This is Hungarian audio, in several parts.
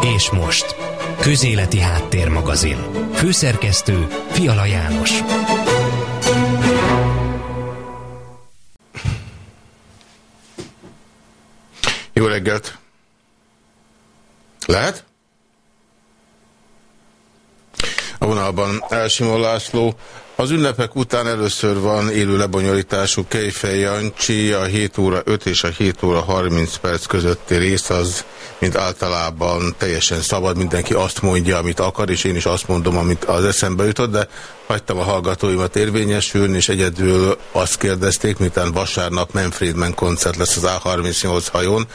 És most, Közéleti Háttérmagazin. Főszerkesztő Fiala János. Jó reggelt! Lehet? A vonalban Elsimon László. Az ünnepek után először van élő lebonyolítású Kejfej Jancsi, a 7 óra 5 és a 7 óra 30 perc közötti rész az, mint általában teljesen szabad, mindenki azt mondja, amit akar, és én is azt mondom, amit az eszembe jutott, de hagytam a hallgatóimat érvényesülni, és egyedül azt kérdezték, miután vasárnap Manfredman koncert lesz az A38 hajón,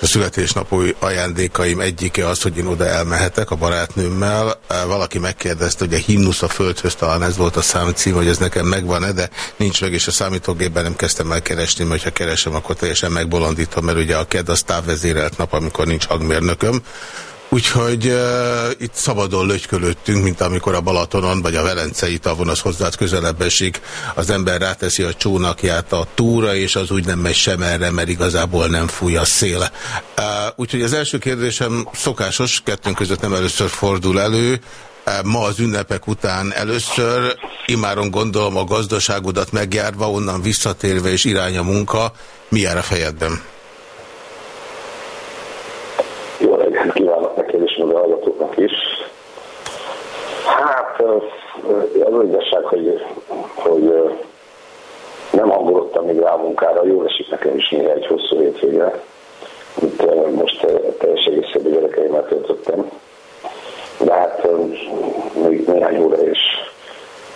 a születésnapú ajándékaim egyike az, hogy én oda elmehetek a barátnőmmel. Valaki megkérdezte, hogy a himnusz a földhöz, talán ez volt a számcím, hogy ez nekem megvan-e, de nincs meg, és a számítógépben nem kezdtem el keresni, mert ha keresem, akkor teljesen megbolondítom, mert ugye a KED az távvezérelt nap, amikor nincs hangmérnököm. Úgyhogy uh, itt szabadon lögykölöttünk, mint amikor a Balatonon vagy a Velencei tavon az hozzád közelebb esik, az ember ráteszi a csónakját a túra, és az úgy nem megy sem erre, mert igazából nem fúj a szél. Uh, úgyhogy az első kérdésem szokásos, kettőnk között nem először fordul elő, uh, ma az ünnepek után először, imáron gondolom a gazdaságodat megjárva, onnan visszatérve és irány a munka, mi jár a fejedben? Az igazság, hogy, hogy nem hangolottam még rá a munkára, jól esik nekem is néha egy hosszú hétvégre. Itt most teljes egészében gyerekeimmel töltöttem. De hát még néhány óra is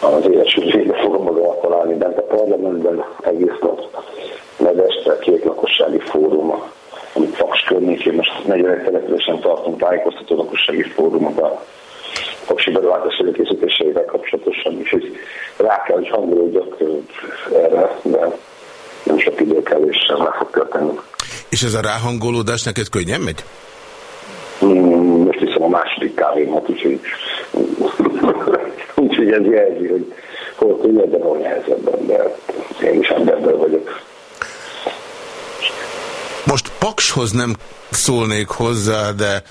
az életség végre fogom magamat találni bent a parlamentben egész nap. Meg este két lakossági fórum, amit Faks környékén most 41 településen tartunk tájékoztató lakossági fórumokat paksi beruházás előkészítéseivel kapcsolatosan, úgyhogy rá kell, hogy hangolódjak erre, de nem sok idő kell, és sem meg fog történni. És ez a ráhangolódás neked könnyen megy? Mm, most hiszem a második kávémat, úgyhogy, úgyhogy ez jelzi, hogy hol könnyebben, hol nehezebben, de én is emberből vagyok. Most Pakshoz nem szólnék hozzá, de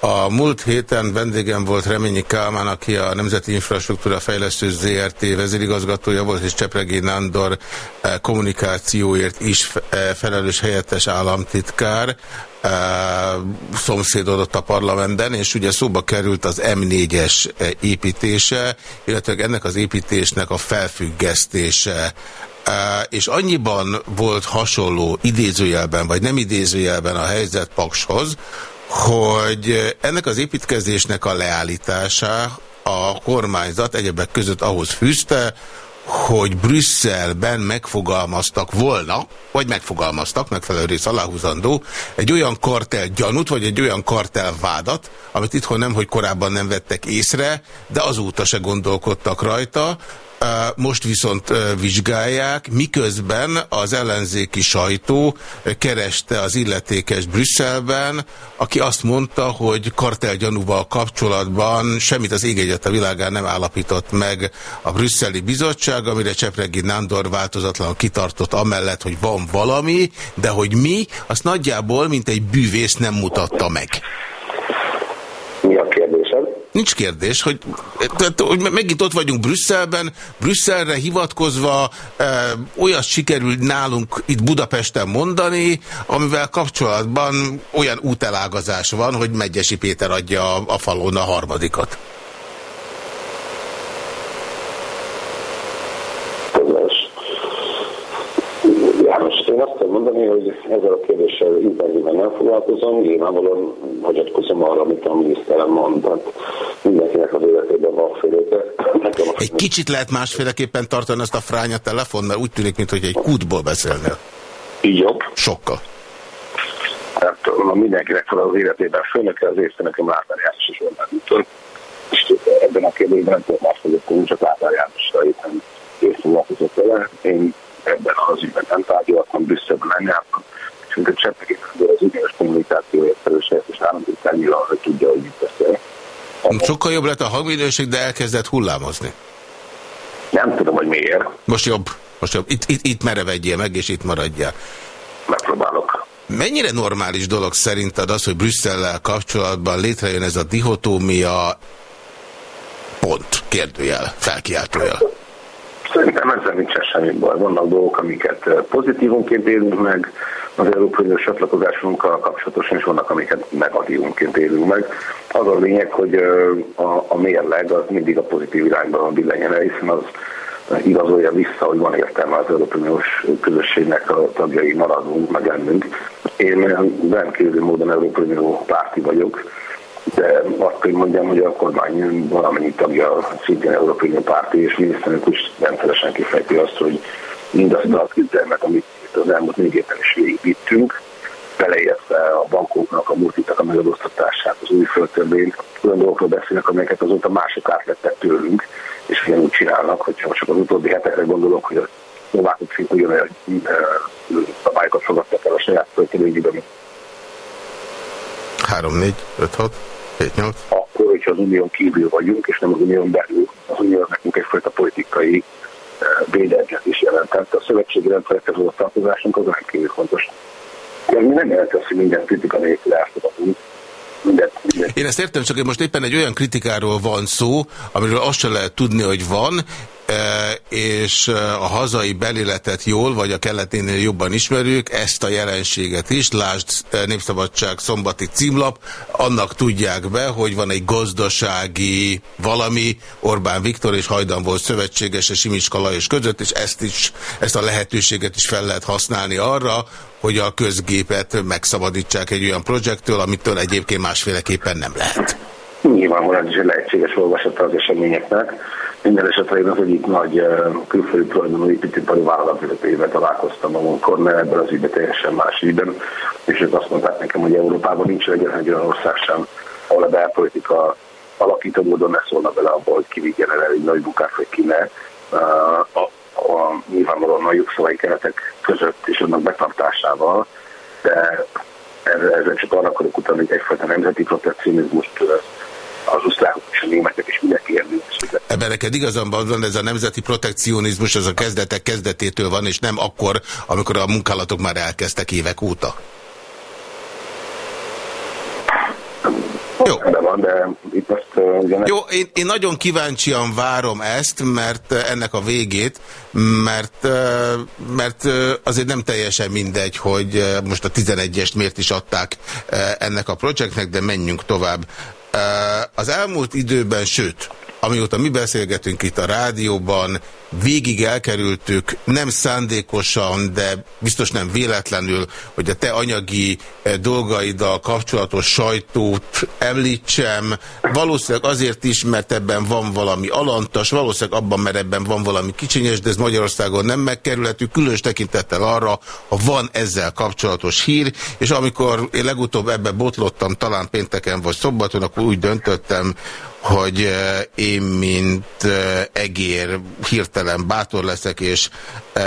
a múlt héten vendégem volt Reményi Kálmán, aki a Nemzeti Infrastruktúra Fejlesztő ZRT. vezérigazgatója volt, és Csepregi Nándor eh, kommunikációért is eh, felelős helyettes államtitkár eh, szomszédodott a parlamentben, és ugye szóba került az M4-es építése, illetve ennek az építésnek a felfüggesztése. És annyiban volt hasonló idézőjelben, vagy nem idézőjelben a helyzet Pakshoz, hogy ennek az építkezésnek a leállítása a kormányzat egyebek között ahhoz fűzte, hogy Brüsszelben megfogalmaztak volna, vagy megfogalmaztak, megfelelő rész aláhúzandó, egy olyan kartel gyanút, vagy egy olyan kartel vádat, amit itthon nem, hogy korábban nem vettek észre, de azóta se gondolkodtak rajta, most viszont vizsgálják, miközben az ellenzéki sajtó kereste az illetékes Brüsszelben, aki azt mondta, hogy kartelgyanúval kapcsolatban semmit az ég a világán nem állapított meg a brüsszeli bizottság, amire Csepregi Nándor változatlan kitartott amellett, hogy van valami, de hogy mi, azt nagyjából, mint egy bűvész nem mutatta meg. Nincs kérdés, hogy, hogy megint ott vagyunk Brüsszelben, Brüsszelre hivatkozva e, olyat sikerül nálunk itt Budapesten mondani, amivel kapcsolatban olyan útelágazás van, hogy Megyesi Péter adja a falon a harmadikat. Én azt kell mondani, hogy ezzel a kérdéssel intenzíven nem foglalkozom, nyilvánvalóan hagyatkozom arra, amit a miniszterem mondott. Mindenkinek az életében van féléte. Egy kicsit lehet másféleképpen tartani ezt a fránya telefon, mert úgy tűnik, mintha egy kútból beszélnél. Így jobb? Sokkal. Tehát mindenkinek fel az életében főnök, az észre nekem Lázár János is És ebben a kérdésben nem tudom hogy csak Lázár Jánosra éppen észre vele. Én ebben az ügyben nem tárgyaltam, Brüsszelben nem jártam, és mint a cseppek az ügyes kommunikációért felelős és államtitkár nyilván, hogy tudja, hogy mit beszél. Sokkal jobb lett a hangminőség, de elkezdett hullámozni. Nem tudom, hogy miért. Most jobb. Most jobb. Itt, itt, itt merevedjél meg, és itt maradjál. megpróbálok. Mennyire normális dolog szerinted az, hogy Brüsszellel kapcsolatban létrejön ez a dihotómia pont, kérdőjel, felkiáltójel? Nincsen semmi baj. Vannak dolgok, amiket pozitívunként élünk meg, az Európai Uniós csatlakozásunkkal kapcsolatosan, és vannak, amiket negatívunként élünk meg. Az a lényeg, hogy a, a mérleg az mindig a pozitív irányban billenjen el, hiszen az igazolja vissza, hogy van értelme az Európai Uniós közösségnek a tagjai maradunk, meg lennünk. Én rendkívül módon Európai Unió párti vagyok, de azt kell mondjam, hogy a kormány valamennyi tagja szintén Európai párti, és miniszterelnök is rendszeresen kifejti azt, hogy mindazt a küzdelmet, amit az elmúlt négy évben is végigvittünk, beleértve a bankoknak, a multiknak a megadóztatását, az új földtörvényt, olyan dolgokról beszélnek, amelyeket azóta mások átvettek tőlünk, és ugyanúgy csinálnak, hogyha csak az utóbbi hetekre gondolok, hogy a szlovákok szintén olyan szabályokat fogadtak el a saját földtörvényében. 3, 4, 5, 6, 7, 8. Akkor, hogyha az unión kívül vagyunk, és nem az unión belül, az unió nekünk egyfajta politikai védelmet is jelentett. A szövetségi rendszerekhez a tartozásunk az rendkívül fontos. De mi nem jelenti azt, hogy minden kritika nélkül elfogadunk. Én ezt értem, csak most éppen egy olyan kritikáról van szó, amiről azt sem lehet tudni, hogy van, és a hazai belületet jól, vagy a keleténél jobban ismerjük, ezt a jelenséget is, lásd Népszabadság szombati címlap, annak tudják be, hogy van egy gazdasági valami, Orbán Viktor és Hajdan volt szövetséges, és Simics Kalajos között, és ezt, is, ezt a lehetőséget is fel lehet használni arra, hogy a közgépet megszabadítsák egy olyan projektől, amitől egyébként másféleképpen nem lehet. Nyilvánvalóan ez is egy lehetséges olvasata az eseményeknek minden esetre én az egyik nagy külföldi tulajdonú építőipari vállalatvezetőjével találkoztam a mert ebben az ügyben teljesen más ügyben, és ők azt mondták nekem, hogy Európában nincs egyetlen egy olyan ország sem, ahol a belpolitika alakító módon ne szólna bele abba, hogy ki vigyen el egy nagy bukát, vagy ki ne. A, a, a, nyilvánvalóan a jogszabályi keretek között és annak betartásával, de ezzel csak arra akarok utalni, hogy egyfajta nemzeti protekcionizmust az osztrákok és a németek és mindenki érvényesített. Ebben neked igazán van, ez a nemzeti protekcionizmus, az a kezdetek kezdetétől van, és nem akkor, amikor a munkálatok már elkezdtek évek óta. Jó. Van, de itt most, uh, Jó, én, én nagyon kíváncsian várom ezt, mert ennek a végét, mert, mert azért nem teljesen mindegy, hogy most a 11-est miért is adták ennek a projektnek, de menjünk tovább. Az elmúlt időben, sőt, amióta mi beszélgetünk itt a rádióban, végig elkerültük, nem szándékosan, de biztos nem véletlenül, hogy a te anyagi eh, dolgaiddal kapcsolatos sajtót említsem. Valószínűleg azért is, mert ebben van valami alantas, valószínűleg abban, mert ebben van valami kicsinyes, de ez Magyarországon nem megkerülhető, különös tekintettel arra, ha van ezzel kapcsolatos hír, és amikor én legutóbb ebbe botlottam, talán pénteken vagy szombaton, akkor úgy döntöttem, hogy eh, én, mint eh, egér hirtelen bátor leszek, és e,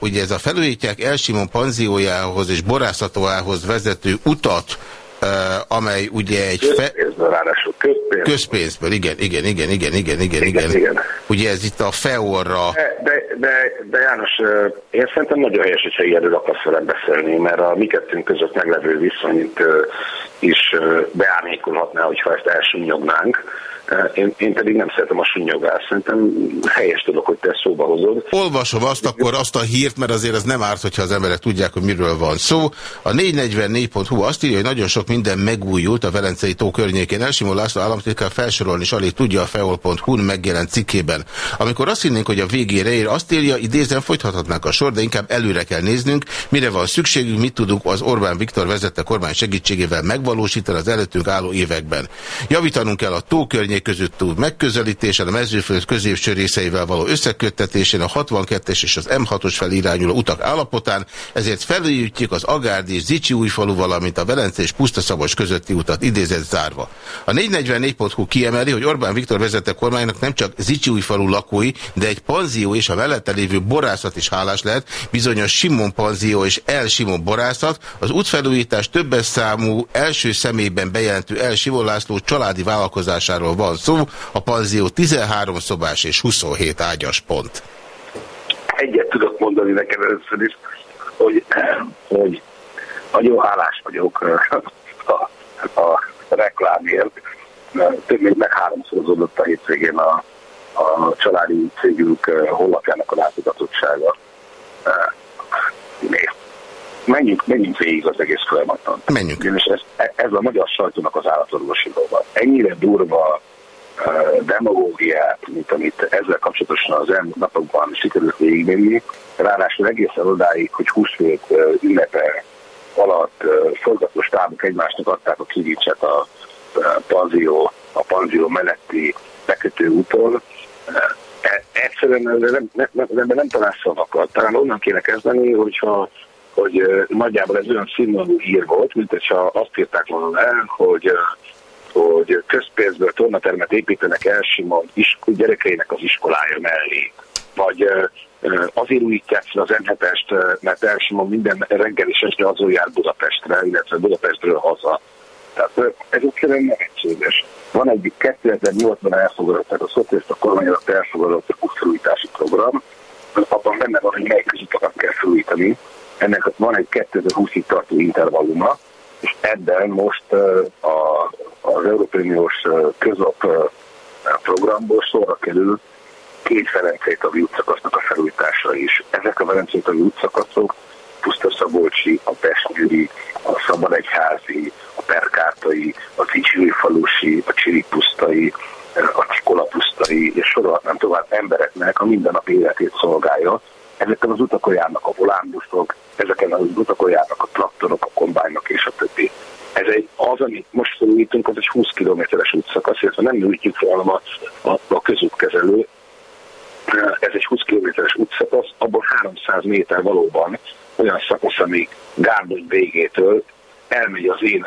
ugye ez a felújítják Elsimon panziójához és borászatóához vezető utat, e, amely ugye egy... Közpénzből, ráadásul közpénzből. Közpénzből, igen, igen, igen, igen, igen, igen, igen. igen. Ugye ez itt a feorra... De, de, de, de János, én szerintem nagyon helyes, hogyha ilyenről akarsz velem beszélni, mert a mi kettőnk között meglevő viszonyt is beárnyékolhatná, hogyha ezt elsúnyognánk én, én pedig nem szeretem a sunyogást. Szerintem helyes dolog, hogy te szóba hozod. Olvasom azt akkor azt a hírt, mert azért az nem árt, hogyha az emberek tudják, hogy miről van szó. A 444.hu azt írja, hogy nagyon sok minden megújult a Velencei tó környékén. Elsimó László államtitkár felsorolni is alig tudja a feol.hu-n megjelent cikkében. Amikor azt hinnénk, hogy a végére ér, azt írja, idézen folytathatnánk a sor, de inkább előre kell néznünk, mire van szükségünk, mit tudunk az Orbán Viktor vezette kormány segítségével megvalósítani az előttünk álló években. Javítanunk kell a tó környékén, környék között túl megközelítésen, a mezőföld középső részeivel való összeköttetésén, a 62-es és az M6-os felirányuló utak állapotán, ezért felújítjuk az Agárdi és Zicsi újfalu, valamint a Velence és Pusztaszabos közötti utat idézett zárva. A 444.hu kiemeli, hogy Orbán Viktor vezette kormánynak nem csak Zicsi újfalu lakói, de egy panzió és a mellette lévő borászat is hálás lehet, bizonyos Simon panzió és El Simon borászat, az útfelújítás többes számú első személyben bejelentő El Simon László családi vállalkozásáról van van szó, a panzió 13 szobás és 27 ágyas pont. Egyet tudok mondani neked először is, hogy, hogy nagyon hálás vagyok a, a reklámért. Több mint meg háromszorozódott a hétvégén a, a családi cégünk honlapjának a látogatottsága. Menjünk, menjünk végig az egész folyamaton. Menjünk. És ez, ez a magyar sajtónak az állatorvosi dolga. Ennyire durva demagógiát, mint amit ezzel kapcsolatosan az elmúlt napokban sikerült végigvenni. Ráadásul egészen odáig, hogy húsvét ünnepe alatt forgatós tábok egymásnak adták a kivicset a panzió, a panzió melletti bekötő úton. E, egyszerűen nem, nem, nem, nem talál szavakat. Talán onnan kéne kezdeni, hogyha hogy nagyjából ez olyan színvonalú hír volt, mint hogyha azt írták volna el, hogy hogy közpénzből tornatermet építenek el Simon gyerekeinek az iskolája mellé. Vagy azért újítják fel az m mert Elsimon minden reggel és este azon jár Budapestre, illetve Budapestről haza. Tehát ez egyszerűen nevetséges. Van egy 2008-ban elfogadott, tehát a szociálista kormány alatt elfogadott útfelújítási program, abban benne van, hogy mely közutakat kell felújítani. Ennek van egy 2020-ig tartó intervalluma, és ebben most a az Európai Uniós közop programból sorra kerül két Ferencétavi útszakasznak a felújítása is. Ezek a Ferencétavi útszakaszok Puszta Szabolcsi, a Pestgyűri, a Szabadegyházi, a Perkártai, a Dicsői falusi, a Csiripusztai, a Csikolapusztai, és sorolhatnám tovább embereknek a mindennapi életét szolgálja. Ezeken az utakon járnak a volánbuszok, ezeken az utakon járnak a traktorok, a kombányok és a többi. Ez egy, az, amit most felújítunk, az egy 20 kilométeres útszakasz, illetve nem nyújtjuk fel a, a, a közútkezelő. Ez egy 20 kilométeres útszakasz, abból 300 méter valóban olyan szakasz, ami Gárdony végétől elmegy az én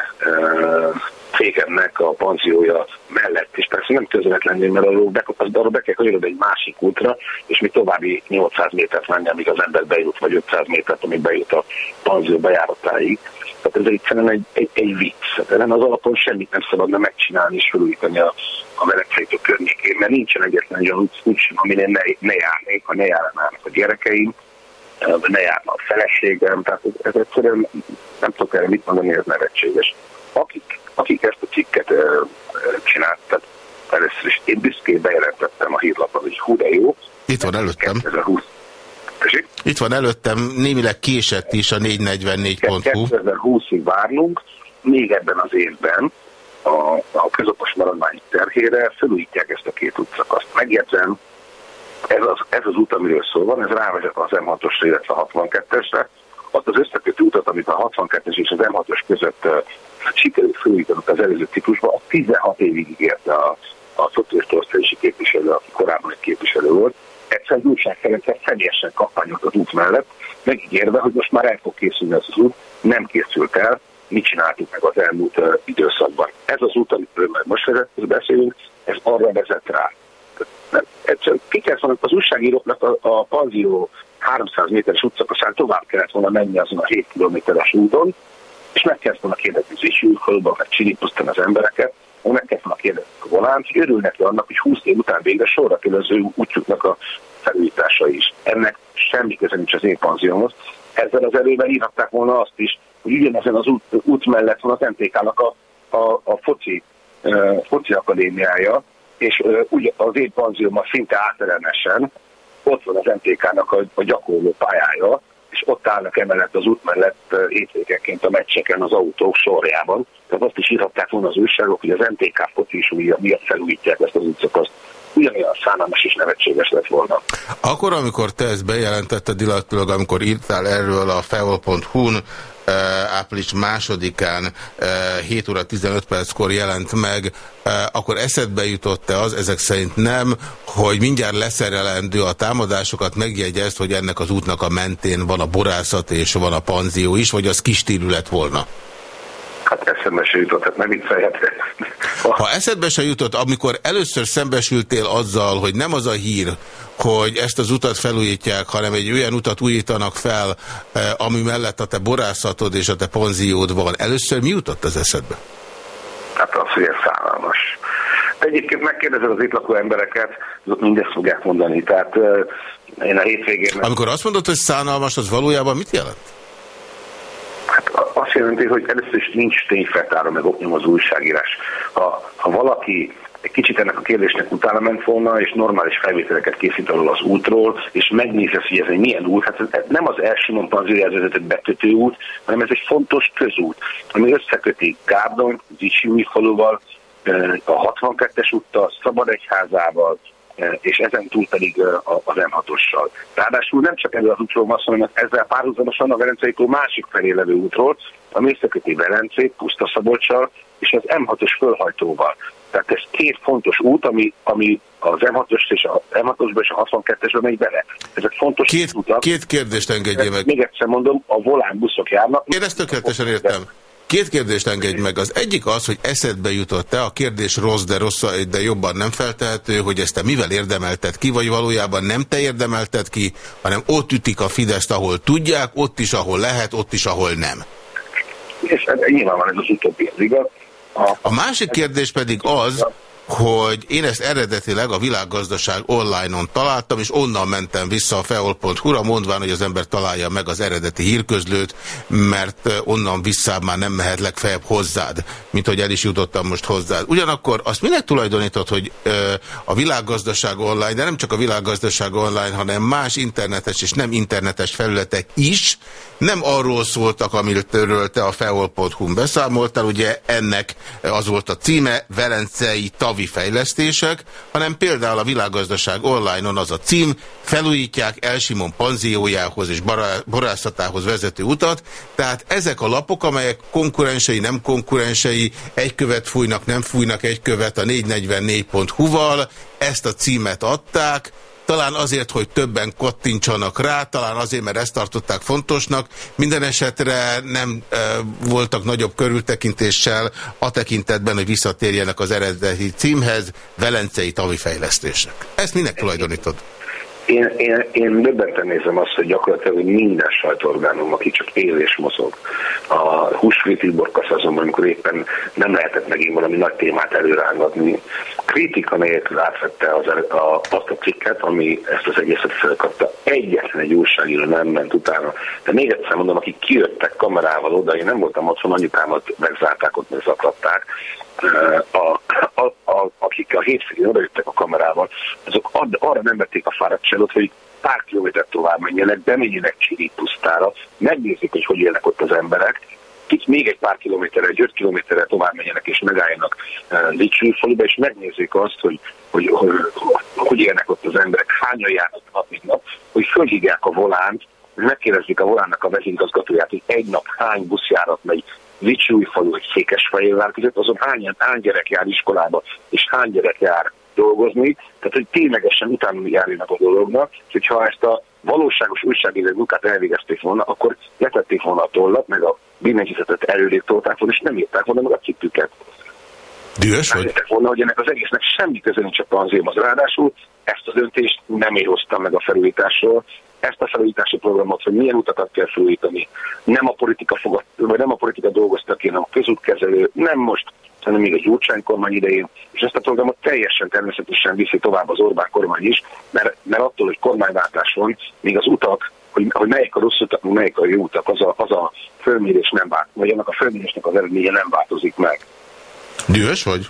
cégemnek a panziója mellett, és persze nem közvetlenül, mert arról be, az, arról be kell kanyarodni egy másik útra, és mi további 800 métert menni, amíg az ember bejut, vagy 500 métert, amíg bejut a panzió bejáratáig. Tehát ez egyszerűen egy, egy, egy vicc. Ezen az alapon semmit nem szabadna megcsinálni és felújítani a, a melegfejtő környékén, mert nincsen egyetlen olyan úgy, úgy sem, amin ne, ne járnék, ha ne járnának a gyerekeim, ne járna a feleségem, tehát ez, egyszerűen nem tudok erre mit mondani, ez nevetséges. Akik, akik ezt a cikket csináltak, először is én büszkén bejelentettem a hírlapon, hogy hú de jó. Itt van előttem. 2020 itt van előttem, némileg késett is a 444.hu. 2020-ig várnunk, még ebben az évben a, a közopos maradvány terhére felújítják ezt a két utcakaszt. Megjegyzem, ez az, ez az út, amiről szó van, ez rávezet az M6-osra, illetve a 62-esre. Azt az összekötő utat, amit a 62-es és az M6-os között sikerült felújítanunk az előző ciklusban, a 16 évig ígérte a, a szociális képviselő, aki korábban egy képviselő volt, egyszer Gyurcsány Ferenc személyesen kampányolt az út mellett, megígérve, hogy most már el fog készülni az, az út, nem készült el, mit csináltuk meg az elmúlt uh, időszakban. Ez az út, amiről már most beszélünk, ez arra vezet rá. Nem, egyszerűen ki kellett volna az újságíróknak a, a panzió 300 méteres utcakaszán tovább kellett volna menni azon a 7 kilométeres úton, és meg kellett volna kérdezni az isülfölben, meg csiripusztani az embereket, meg kellett volna kérdezni a volánt, hogy örül neki annak, hogy 20 év után végre sorra kerül az útjuknak a felújítása is. Ennek semmi köze nincs az én panziómhoz. Ezzel az előben írhatták volna azt is, hogy ugyanezen az út, út mellett van az MTK-nak a, a, a foci, uh, foci akadémiája, és ugye az én panziómmal szinte áterenesen ott van az MTK-nak a, a gyakorló pályája, és ott állnak emellett az út mellett hétvégeként a meccseken az autók sorjában. Tehát azt is írhatták volna az újságok, hogy az MTK foci is miatt felújítják ezt az utcakaszt ugyanilyen szánalmas és nevetséges lett volna. Akkor, amikor te ezt bejelentetted, illetőleg amikor írtál erről a feol.hu-n, április másodikán 7 óra 15 perckor jelent meg, akkor eszedbe jutott-e az, ezek szerint nem, hogy mindjárt leszerelendő a támadásokat, megjegyezt, hogy ennek az útnak a mentén van a borászat és van a panzió is, vagy az kis lett volna? Hát eszembe se jutott, hát nem vicceljetek. Ha eszedbe se jutott, amikor először szembesültél azzal, hogy nem az a hír, hogy ezt az utat felújítják, hanem egy olyan utat újítanak fel, eh, ami mellett a te borászatod és a te panziód van. Először mi jutott az eszedbe? Hát az, hogy ez szállalmas. De egyébként megkérdezed az itt lakó embereket, mindezt fogják mondani. Tehát uh, én a hétvégén... Amikor azt mondod, hogy szánalmas, az valójában mit jelent? Hát azt jelenti, hogy először is nincs tényfeltáró meg oknyom az újságírás. Ha, ha valaki egy kicsit ennek a kérdésnek utána ment volna, és normális felvételeket készít alól az útról, és megnézi, hogy ez egy milyen út. Hát ez nem az első Panzérihez vezetett bekötő út, hanem ez egy fontos közút, ami összeköti Gárdon, Zicsiúj faluval, a 62-es úttal, Szabadegyházával, és ezen túl pedig az M6-ossal. Ráadásul nem csak erről az útról van szó, hanem ezzel párhuzamosan a Velencei tó másik felé levő útról, ami összeköti Velencét, Puszta Szabolcsal és az M6-os fölhajtóval. Tehát ez két fontos út, ami, ami az M6-os és a M6-osba és a 62-esbe megy bele. Ezek fontos két, utak. Két kérdést engedje meg. Még egyszer mondom, a volán buszok járnak. Én ezt tökéletesen értem. Két kérdést engedj meg. Az egyik az, hogy eszedbe jutott-e, a kérdés rossz, de rossz, de jobban nem feltehető, hogy ezt te mivel érdemelted ki, vagy valójában nem te érdemelted ki, hanem ott ütik a Fideszt, ahol tudják, ott is, ahol lehet, ott is, ahol nem. És hát nyilvánvalóan ez az utóbbi, az igaz. A, másik kérdés pedig az, hogy én ezt eredetileg a világgazdaság online-on találtam, és onnan mentem vissza a feol.hu-ra, mondván, hogy az ember találja meg az eredeti hírközlőt, mert onnan vissza már nem mehet legfeljebb hozzád, mint hogy el is jutottam most hozzád. Ugyanakkor azt minek tulajdonított, hogy ö, a világgazdaság online, de nem csak a világgazdaság online, hanem más internetes és nem internetes felületek is nem arról szóltak, amiről te a feol.hu-n beszámoltál, ugye ennek az volt a címe, Velencei Tav havi fejlesztések, hanem például a világgazdaság online-on az a cím, felújítják Elsimon panziójához és borászatához vezető utat, tehát ezek a lapok, amelyek konkurensei, nem konkurensei, egy követ fújnak, nem fújnak egy követ a 444.hu-val, ezt a címet adták, talán azért, hogy többen kattintsanak rá, talán azért, mert ezt tartották fontosnak. Minden esetre nem e, voltak nagyobb körültekintéssel a tekintetben, hogy visszatérjenek az eredeti címhez, Velencei tavi fejlesztések. Ezt minek tulajdonítod? Én, én, én döbbenten nézem azt, hogy gyakorlatilag minden sajtóorgánum, aki csak él és mozog, a húsvéti borkasz azonban, amikor éppen nem lehetett megint valami nagy témát előrángatni, kritika nélkül átvette az, a, azt a cikket, ami ezt az egészet felkapta. Egyetlen egy újságíró nem ment utána. De még egyszer mondom, akik kijöttek kamerával oda, én nem voltam otthon, anyukámat megzárták, ott a, a, a, akik a hétfőn odajöttek a kamerával, azok ad, arra nem vették a fáradtságot, hogy pár kilométer tovább menjenek, bemenjenek Csiri pusztára, megnézik, hogy hogy élnek ott az emberek, kicsit még egy pár kilométerre, egy öt kilométerre tovább menjenek és megálljanak Licsű faluba, és megnézzék azt, hogy hogy, hogy hogy élnek ott az emberek, hányan járnak nap, mint nap, hogy fölhívják a volánt, hogy megkérdezik a volánnak a vezérigazgatóját, hogy egy nap hány buszjárat megy falu egy Székesfehérvár között, azon hány, hány gyerek jár iskolába, és hány gyerek jár dolgozni, tehát hogy ténylegesen utána járjanak a dolognak, és hogyha ezt a valóságos újságíró munkát elvégezték volna, akkor letették volna a tollat, meg a billentyűzetet előrébb tolták volna, és nem írták volna meg a cikküket. Dühös vagy? volna, hogy ennek az egésznek semmi köze nincs a panzémhoz. Ráadásul ezt a döntést nem én hoztam meg a felújításról, ezt a felújítási programot, hogy milyen utakat kell felújítani. Nem a politika fogad, vagy nem a politika dolgozta ki, hanem a közútkezelő, nem most, hanem még a Gyurcsány kormány idején, és ezt a programot teljesen természetesen viszi tovább az Orbán kormány is, mert, mert attól, hogy kormányváltás van, még az utak, hogy, hogy melyik a rossz utak, melyik a jó utak, az a, az a fölmérés nem vált, vagy annak a fölmérésnek az eredménye nem változik meg. Dühös vagy?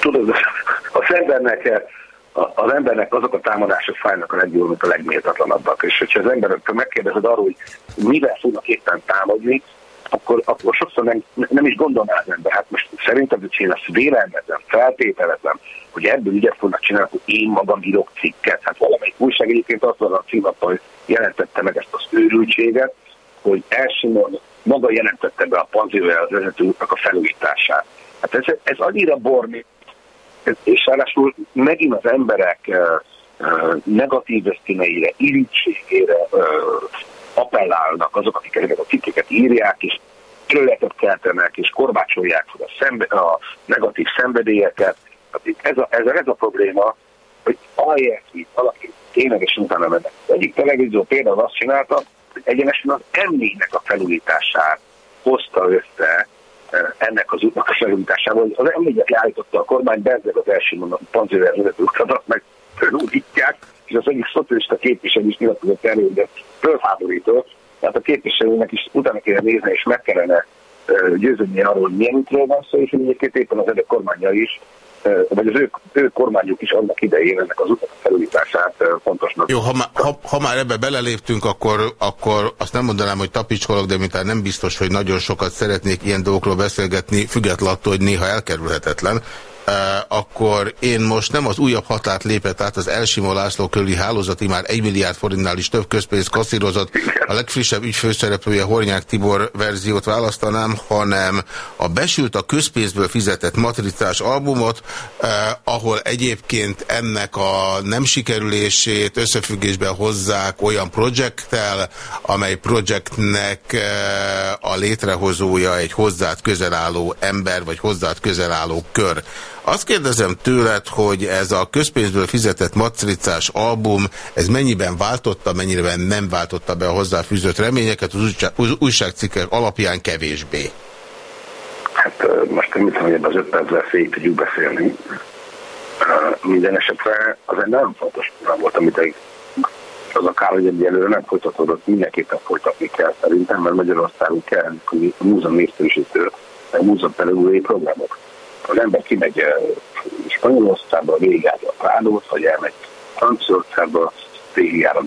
Tudod, az embernek az embernek azok a támadások fájnak a legjobb, mint a legméltatlanabbak. És hogyha az emberek megkérdezed arról, hogy mivel fognak éppen támadni, akkor, akkor sokszor nem, nem is gondolná az ember. Hát most szerintem, hogy én ezt vélelmezem, feltételezem, hogy ebből ügyet fognak csinálni, hogy én magam írok cikket. Hát valamelyik újság egyébként azt a címappal jelentette meg ezt az őrültséget, hogy Elsimon maga jelentette be a panziójához vezető útnak a felújítását. Hát ez, ez annyira borni, és ráadásul megint az emberek negatív ösztöneire, irítségére appellálnak azok, akik ezeket a cikkeket írják, és területet keltenek, és korbácsolják a, szembe, a negatív szenvedélyeket. Ez a, ez, a, ez a probléma, hogy ahelyett, hogy valaki ténylegesen utána mennek. Egyik televízió például azt csinálta, hogy egyenesen az emléknek a felújítását hozta össze ennek az útnak a felújításával. Az emléket leállította a kormány, bezzeg az első mondat panzővel vezető utadat, meg fölúdítják, és az egyik szocialista képviselő is nyilatkozott erről, de fölháborító. Tehát a képviselőnek is utána kéne nézni, és meg kellene győződni arról, hogy milyen útról van szó, és egyébként éppen az előbb kormánya is vagy az ő, ő kormányuk is annak idején ennek az utak felújítását fontosnak. Jó, ha, ha, ha már ebbe beleléptünk, akkor, akkor azt nem mondanám, hogy tapicskolok, de mintán nem biztos, hogy nagyon sokat szeretnék ilyen dolgokról beszélgetni, függetlenül attól, hogy néha elkerülhetetlen akkor én most nem az újabb határt lépett át az Elsimó László körüli hálózati már 1 milliárd forintnál is több közpénzt kasszírozott. A legfrissebb ügyfőszereplője Hornyák Tibor verziót választanám, hanem a besült a közpénzből fizetett matricás albumot, eh, ahol egyébként ennek a nem sikerülését összefüggésben hozzák olyan projekttel, amely projektnek eh, a létrehozója egy hozzád közel álló ember, vagy hozzád közel álló kör. Azt kérdezem tőled, hogy ez a közpénzből fizetett matricás album, ez mennyiben váltotta, mennyiben nem váltotta be a hozzáfűzött reményeket az újságcikkek alapján kevésbé? Hát most nem tudom, hogy az öt percben fél tudjuk beszélni. Minden esetre az egy nagyon fontos program volt, amit egy az a kár, hogy egyelőre nem folytatódott, mindenképpen folytatni kell szerintem, mert Magyarországon kell múzeum népszerűsítő, a múzeum programok az ember kimegy Spanyolországba, végigjárja a Prádót, vagy elmegy Franciaországba, végigjár a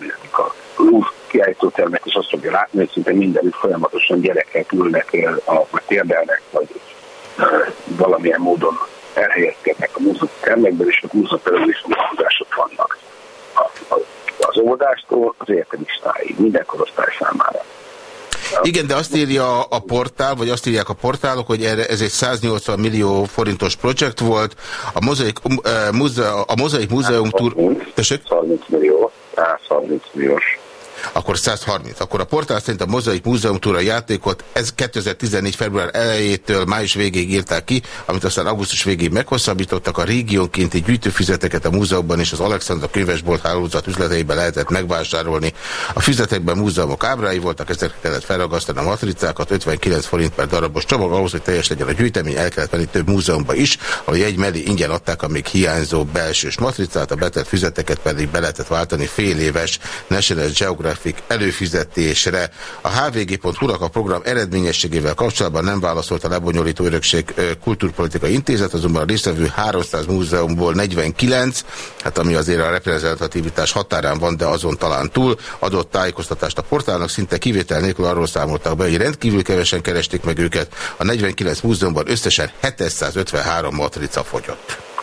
Louvre kiállítótermet, és azt fogja látni, hogy szinte mindenütt folyamatosan gyerekek ülnek, vagy térdelnek, vagy valamilyen módon elhelyezkednek a múzeum termekben, és a múzeum is vannak. Az óvodástól az értelmistáig, minden korosztály számára. Igen, de azt írja a portál, vagy azt írják a portálok, hogy erre ez egy 180 millió forintos projekt volt. A Mozaik, uh, a Mozaik Múzeum túr... 30 millió, 130 milliós akkor 130. Akkor a portál szerint a Mozaik Múzeum túra játékot ez 2014. február elejétől május végéig írták ki, amit aztán augusztus végéig meghosszabbítottak. A régiónkénti gyűjtőfüzeteket a múzeumban és az Alexandra könyvesbolt hálózat üzleteiben lehetett megvásárolni. A füzetekben múzeumok ábrái voltak, ezeket kellett felragasztani a matricákat, 59 forint per darabos csomag, ahhoz, hogy teljes legyen a gyűjtemény, el kellett menni több múzeumba is, ahol egy mellé ingyen adták a még hiányzó belsős matricát, a betett füzeteket pedig be lehetett váltani fél éves National Geographic Traffic előfizetésre. A hvg.hu a program eredményességével kapcsolatban nem válaszolt a lebonyolító örökség kultúrpolitikai intézet, azonban a résztvevő 300 múzeumból 49, hát ami azért a reprezentativitás határán van, de azon talán túl, adott tájékoztatást a portálnak, szinte kivétel nélkül arról számoltak be, hogy rendkívül kevesen keresték meg őket. A 49 múzeumban összesen 753 matrica fogyott.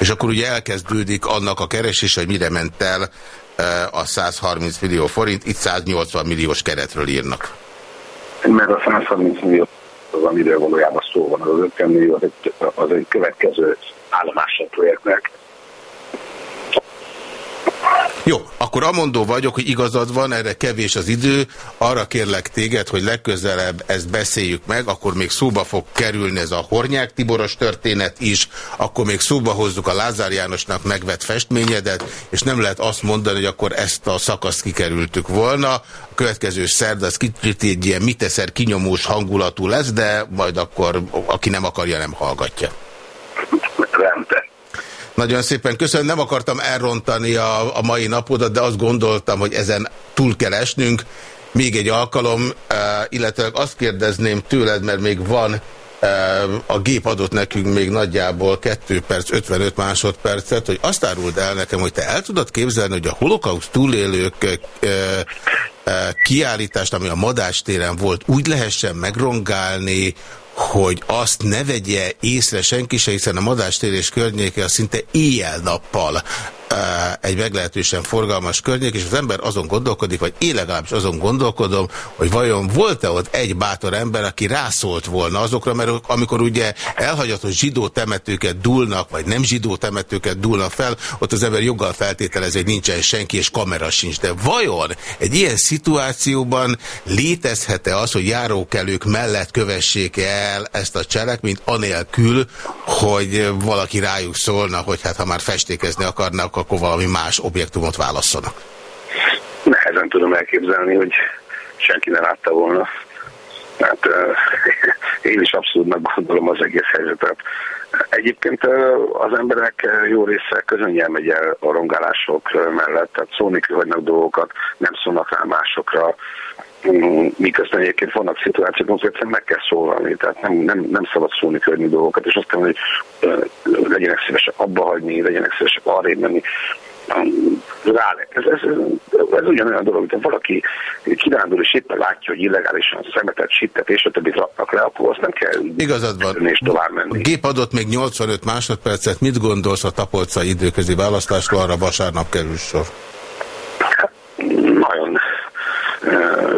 És akkor ugye elkezdődik annak a keresés, hogy mire ment el eh, a 130 millió forint, itt 180 milliós keretről írnak. Mert a 130 millió az, amiről valójában szó van, az 50 millió az egy, az egy következő állomása projektnek, jó, akkor amondó vagyok, hogy igazad van, erre kevés az idő, arra kérlek téged, hogy legközelebb ezt beszéljük meg, akkor még szóba fog kerülni ez a Hornyák Tiboros történet is, akkor még szóba hozzuk a Lázár Jánosnak megvett festményedet, és nem lehet azt mondani, hogy akkor ezt a szakaszt kikerültük volna. A következő szerda az kicsit egy ilyen miteszer kinyomós hangulatú lesz, de majd akkor aki nem akarja, nem hallgatja. Nagyon szépen köszönöm, nem akartam elrontani a, a mai napodat, de azt gondoltam, hogy ezen túl kell esnünk. Még egy alkalom, uh, illetve azt kérdezném tőled, mert még van uh, a gép adott nekünk még nagyjából 2 perc 55 másodpercet, hogy azt áruld el nekem, hogy te el tudod képzelni, hogy a holokauszt túlélők uh, kiállítást, ami a madástéren volt, úgy lehessen megrongálni, hogy azt ne vegye észre senki se, hiszen a madástérés környéke a szinte éjjel-nappal egy meglehetősen forgalmas környék, és az ember azon gondolkodik, vagy én legalábbis azon gondolkodom, hogy vajon volt-e ott egy bátor ember, aki rászólt volna azokra, mert amikor ugye elhagyatott zsidó temetőket dúlnak, vagy nem zsidó temetőket dúlnak fel, ott az ember joggal feltételez, hogy nincsen senki, és kamera sincs. De vajon egy ilyen szituációban létezhet-e az, hogy járókelők mellett kövessék el ezt a cselekményt, anélkül, hogy valaki rájuk szólna, hogy hát ha már festékezni akarnak, akkor valami más objektumot válasszanak? Nehezen tudom elképzelni, hogy senki ne látta volna. Hát én is abszolút meggondolom az egész helyzetet. Egyébként az emberek jó része közönnyel megy el a rongálások mellett, tehát szólni hagynak dolgokat, nem szólnak rá másokra, miközben egyébként vannak szituációk, amikor egyszerűen meg kell szólalni, tehát nem, nem, nem szabad szólni körni dolgokat, és azt kell, hogy legyenek szívesek abba hagyni, legyenek szívesek arrébb menni rá, ez, ez, ez ugyanolyan dolog, hogy valaki kirándul és éppen látja, hogy illegálisan szemetet, sittet és a többit raknak le, akkor azt nem kell Igazad van. és tovább menni. A gép adott még 85 másodpercet. Mit gondolsz a tapolcai időközi választásról? Arra vasárnap kerül sor. Hát, nagyon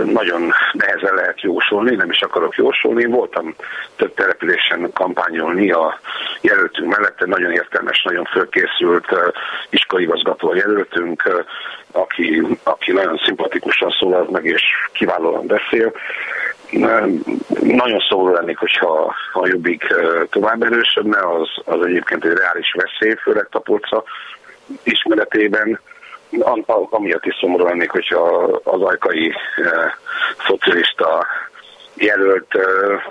nagyon nehezen lehet jósolni, nem is akarok jósolni. Voltam több településen kampányolni a jelöltünk mellette, nagyon értelmes, nagyon fölkészült iskolaigazgató a jelöltünk, aki, aki nagyon szimpatikusan szólal meg és kiválóan beszél. Nagyon szóló lennék, hogyha a jobbik tovább erősödne, az, az egyébként egy reális veszély, főleg Tapolca ismeretében amiatt is szomorú lennék, hogyha az ajkai eh, szocialista jelölt eh,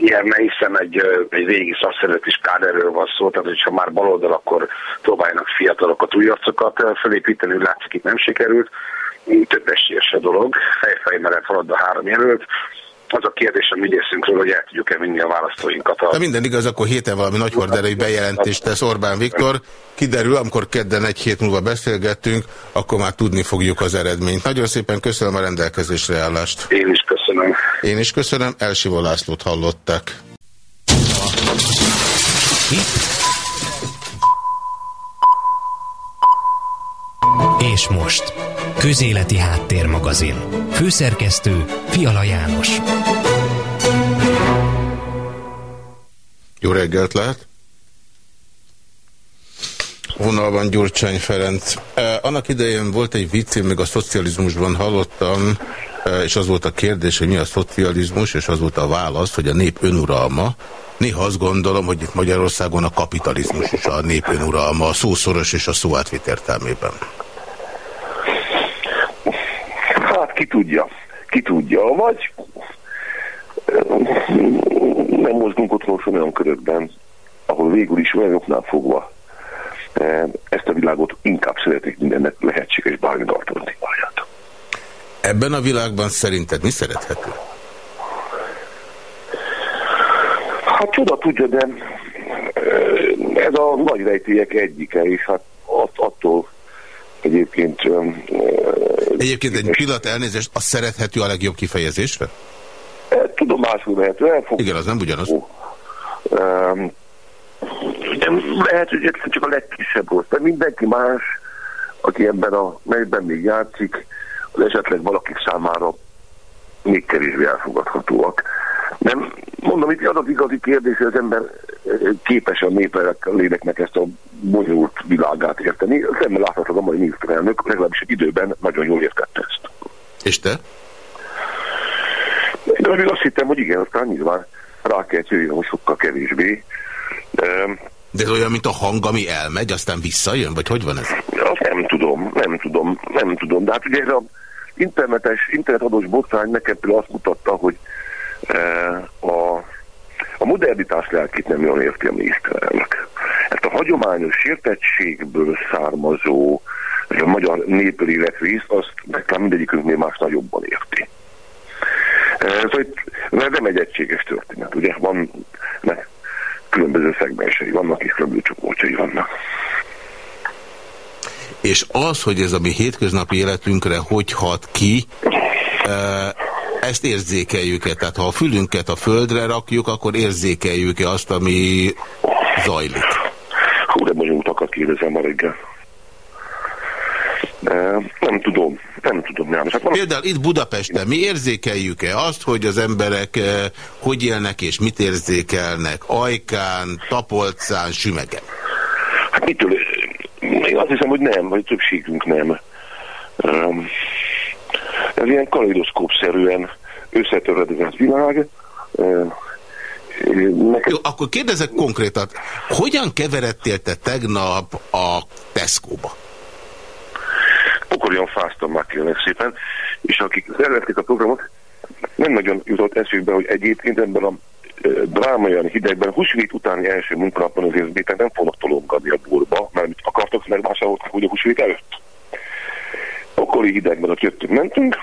nyerne, hiszen egy, eh, egy régi is káderről van szó, tehát hogyha már baloldal, akkor próbáljanak fiatalokat, új arcokat eh, felépíteni, látszik itt nem sikerült. Több esélyes a dolog, fejfej mellett halad a három jelölt, az a kérdés a mi részünkről, hogy el tudjuk-e vinni a választóinkat. A... Ha minden igaz, akkor héten valami nagy horderejű bejelentést tesz Orbán Viktor. Kiderül, amikor kedden egy hét múlva beszélgettünk, akkor már tudni fogjuk az eredményt. Nagyon szépen köszönöm a rendelkezésre állást. Én is köszönöm. Én is köszönöm. Elsivó Lászlót hallották. És most, Közéleti Háttérmagazin. Főszerkesztő Fiala János. Jó reggelt lehet! Vonalban Gyurcsány Ferenc. Eh, annak idején volt egy vicc, még a szocializmusban hallottam, eh, és az volt a kérdés, hogy mi a szocializmus, és az volt a válasz, hogy a nép önuralma. Néha azt gondolom, hogy itt Magyarországon a kapitalizmus is a nép önuralma, a szószoros és a szó átvit értelmében. ki tudja, ki tudja, vagy nem mozgunk otthon olyan körökben, ahol végül is olyanoknál fogva ezt a világot inkább szeretik mindennek lehetséges bármi alternatíváját. Ebben a világban szerinted mi szerethető? Hát csoda tudja, de ez a nagy rejtélyek egyike, és hát attól egyébként... Egyébként egy pillanat elnézést, az szerethető a legjobb kifejezésre? Tudom, máshol lehet. Elfog... Igen, az nem ugyanaz. Nem, lehet, hogy csak a legkisebb rossz, de mindenki más, aki ebben a melyben még játszik, az esetleg valaki számára még kevésbé elfogadhatóak. Nem, mondom, itt az az igazi kérdés, hogy az ember képes a léleknek ezt a bonyolult világát érteni. Szemmel láthatod a mai miniszterelnök, legalábbis egy időben nagyon jól értette ezt. És te? De még azt hittem, hogy igen, aztán nyilván rá kell jöjjön, hogy sokkal kevésbé. De ez olyan, mint a hang, ami elmegy, aztán visszajön? Vagy hogy van ez? Azt nem tudom, nem tudom, nem tudom. De hát ugye ez a internetes, internetadós botrány nekem például azt mutatta, hogy a, a modernitás lelkét nem jól érti a miniszterelnök. Ezt a hagyományos sértettségből származó, a magyar népéletrészt, azt meg talán mindegyikünknél más nagyobban érti. Szóval itt nem egy egységes történet, ugye van ne, különböző szegmensei vannak, és különböző csoportjai vannak. És az, hogy ez a mi hétköznapi életünkre hogy hat ki, ezt érzékeljük-e? Tehát ha a fülünket a földre rakjuk, akkor érzékeljük-e azt, ami zajlik? Hú, de bonyolultakat kérdezem ma reggel. Nem tudom, nem tudom, János. Hát Például itt Budapesten mi érzékeljük-e azt, hogy az emberek hogy élnek és mit érzékelnek Ajkán, Tapolcán, Sümegen? Hát mitől? Én azt hiszem, hogy nem, vagy többségünk nem. Ez ilyen kaleidoszkópszerűen összetöredezett világ. Nekem... Jó, akkor kérdezek konkrétan, hogyan keveredtél te tegnap a Tesco-ba? Pokolian fáztam már kérlek szépen, és akik elvették a programot, nem nagyon jutott eszükbe, hogy egyébként ebben a drámaian hidegben, húsvét utáni első munkanapon az érzéken nem fognak tolongadni a boltba, mert akartak, megvásárolták hogy a húsvét előtt. Akkori hidegben ott jöttünk, mentünk,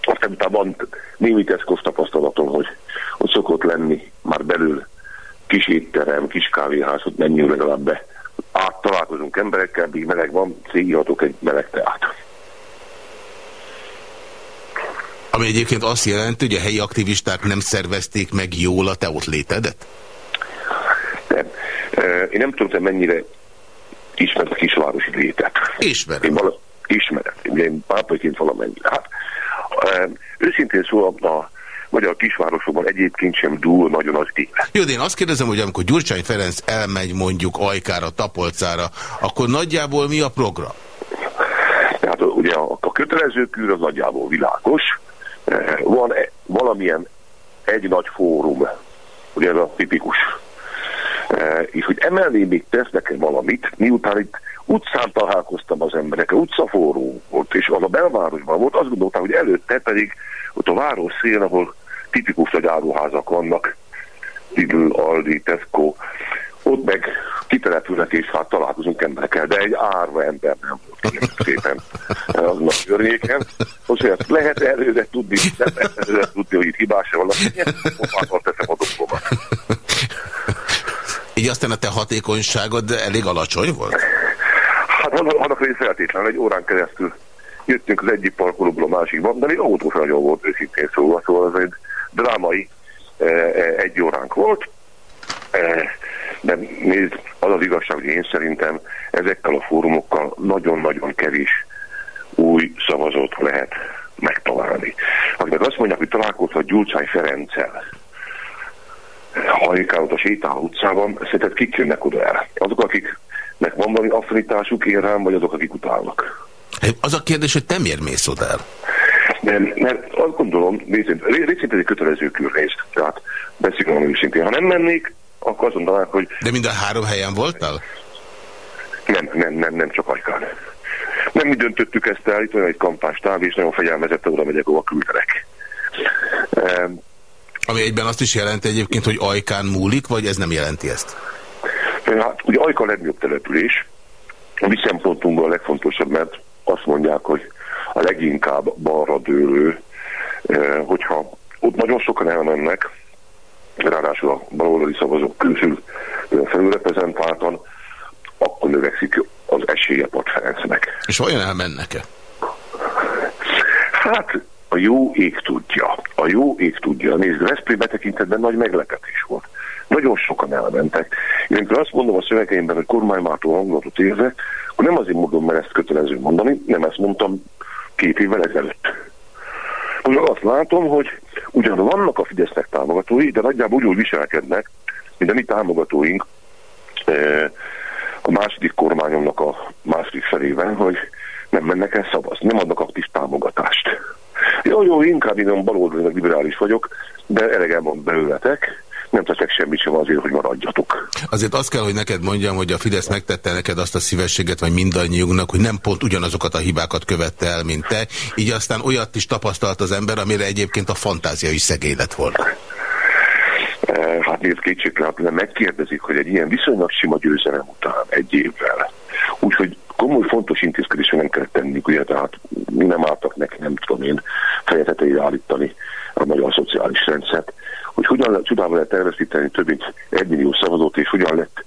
aztán utána van némi teszkos tapasztalatom, hogy ott szokott lenni már belül kis étterem, kis kávéház, hogy menjünk legalább be. Át találkozunk emberekkel, még meleg van, céghatok egy meleg teát. Ami egyébként azt jelenti, hogy a helyi aktivisták nem szervezték meg jól a te ott létedet? Nem. Én nem tudom, mennyire ismered a kisvárosi létet. Ismerem. Én vala, ismerem. Én pápaként valamennyire. Hát, őszintén szól a magyar kisvárosokban egyébként sem dúl nagyon az élet. Jó, de én azt kérdezem, hogy amikor Gyurcsány Ferenc elmegy mondjuk Ajkára, Tapolcára, akkor nagyjából mi a program? Tehát ugye a, a kötelező kür az nagyjából világos, Eh, van e, valamilyen egy nagy fórum, ugye ez a tipikus, és hogy emellé még tesznek-e valamit, miután itt utcán találkoztam az emberekkel, utcafóró volt, és az a belvárosban volt, azt gondoltam, hogy előtte pedig ott a város szél, ahol tipikus nagy áruházak vannak, Lidl, Aldi, Tesco, ott meg kitelepülnek és hát találkozunk emberekkel, de egy árva ember nem volt szépen azon a környéken. Azért lehet előre tudni, nem lehet előre tudni, hogy itt hibása valaki, most teszem a dobbomat. Így aztán a te hatékonyságod elég alacsony volt? Hát annak rész feltétlenül egy órán keresztül jöttünk az egyik parkolóból a másikba, de még autós nagyon volt őszintén szóval, szóval ez egy drámai eh, eh, egy óránk volt. Eh, de nézd, az az igazság, hogy én szerintem ezekkel a fórumokkal nagyon-nagyon kevés új szavazót lehet megtalálni. Akik azt mondják, hogy találkozhat Gyurcsány Ferenccel, hajkálott a sétáló utcában, szerinted kik jönnek oda el? Azok, akiknek van valami affinitásuk én rám, vagy azok, akik utálnak? Az a kérdés, hogy te miért mész oda el? Nem, mert azt gondolom, részint ez egy kötelező kürrész, tehát beszélünk őszintén. Ha nem mennék, akkor azt mondanák, hogy... De mind a három helyen voltál? Nem, nem, nem, nem csak Ajkán. Nem mi döntöttük ezt el, itt olyan egy kampánystáv, és nagyon fegyelmezette oda megyek, ahova küldenek. Ami egyben azt is jelenti egyébként, hogy Ajkán múlik, vagy ez nem jelenti ezt? Hát ugye Ajka a legnagyobb település, a mi szempontunkból a legfontosabb, mert azt mondják, hogy a leginkább balra dőlő, hogyha ott nagyon sokan elmennek, ráadásul a baloldali szavazók közül felülreprezentáltan, akkor növekszik az esélye Pat Ferencnek. És vajon elmennek-e? Hát a jó ég tudja. A jó ég tudja. Nézd, Veszprém betekintetben nagy meglepetés volt. Nagyon sokan elmentek. Én amikor azt mondom a szövegeimben, hogy kormánymától hangulatot érzek, akkor nem azért mondom, mert ezt kötelező mondani, nem ezt mondtam két évvel ezelőtt. Ugye azt látom, hogy ugyan vannak a Fidesznek támogatói, de nagyjából úgy viselkednek, mint a mi támogatóink eh, a második kormányomnak a második felében, hogy nem mennek el szavazni, nem adnak aktív támogatást. Jó, jó, inkább én baloldali liberális vagyok, de elegem van belőletek, nem teszek semmit sem azért, hogy maradjatok. Azért azt kell, hogy neked mondjam, hogy a Fidesz megtette neked azt a szívességet, vagy mindannyiunknak, hogy nem pont ugyanazokat a hibákat követte el, mint te, így aztán olyat is tapasztalt az ember, amire egyébként a fantázia is szegély lett volna. Eh, hát nézd kétségtelenül megkérdezik, hogy egy ilyen viszonylag sima győzelem után egy évvel, úgyhogy komoly, fontos intézkedésre nem kell tenni, ugye, tehát mi nem álltak neki, nem tudom én, fejetetei állítani a magyar szociális rendszert, hogy hogyan csodával lehet elveszíteni több mint egy millió szavazót, és hogyan lett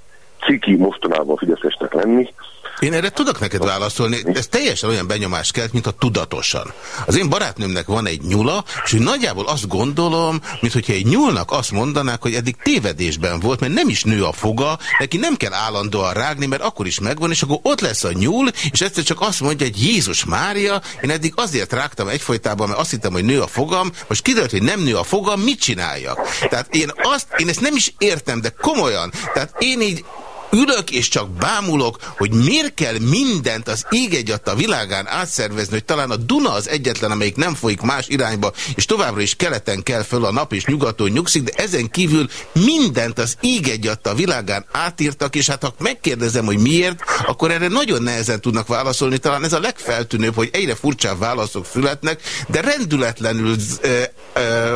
ciki mostanában Fideszesnek lenni, én erre tudok neked válaszolni, ez teljesen olyan benyomást kelt, mint a tudatosan. Az én barátnőmnek van egy nyula, és hogy nagyjából azt gondolom, mint hogyha egy nyúlnak azt mondanák, hogy eddig tévedésben volt, mert nem is nő a foga, neki nem kell állandóan rágni, mert akkor is megvan, és akkor ott lesz a nyúl, és egyszer csak azt mondja, hogy Jézus Mária, én eddig azért rágtam egyfolytában, mert azt hittem, hogy nő a fogam, most kiderült, hogy nem nő a fogam, mit csináljak? Tehát én azt, én ezt nem is értem, de komolyan. Tehát én így ülök és csak bámulok, hogy miért kell mindent az ég a világán átszervezni, hogy talán a Duna az egyetlen, amelyik nem folyik más irányba, és továbbra is keleten kell föl a nap, és nyugaton nyugszik, de ezen kívül mindent az ég a világán átírtak, és hát ha megkérdezem, hogy miért, akkor erre nagyon nehezen tudnak válaszolni. Talán ez a legfeltűnőbb, hogy egyre furcsább válaszok születnek, de rendületlenül ö, ö,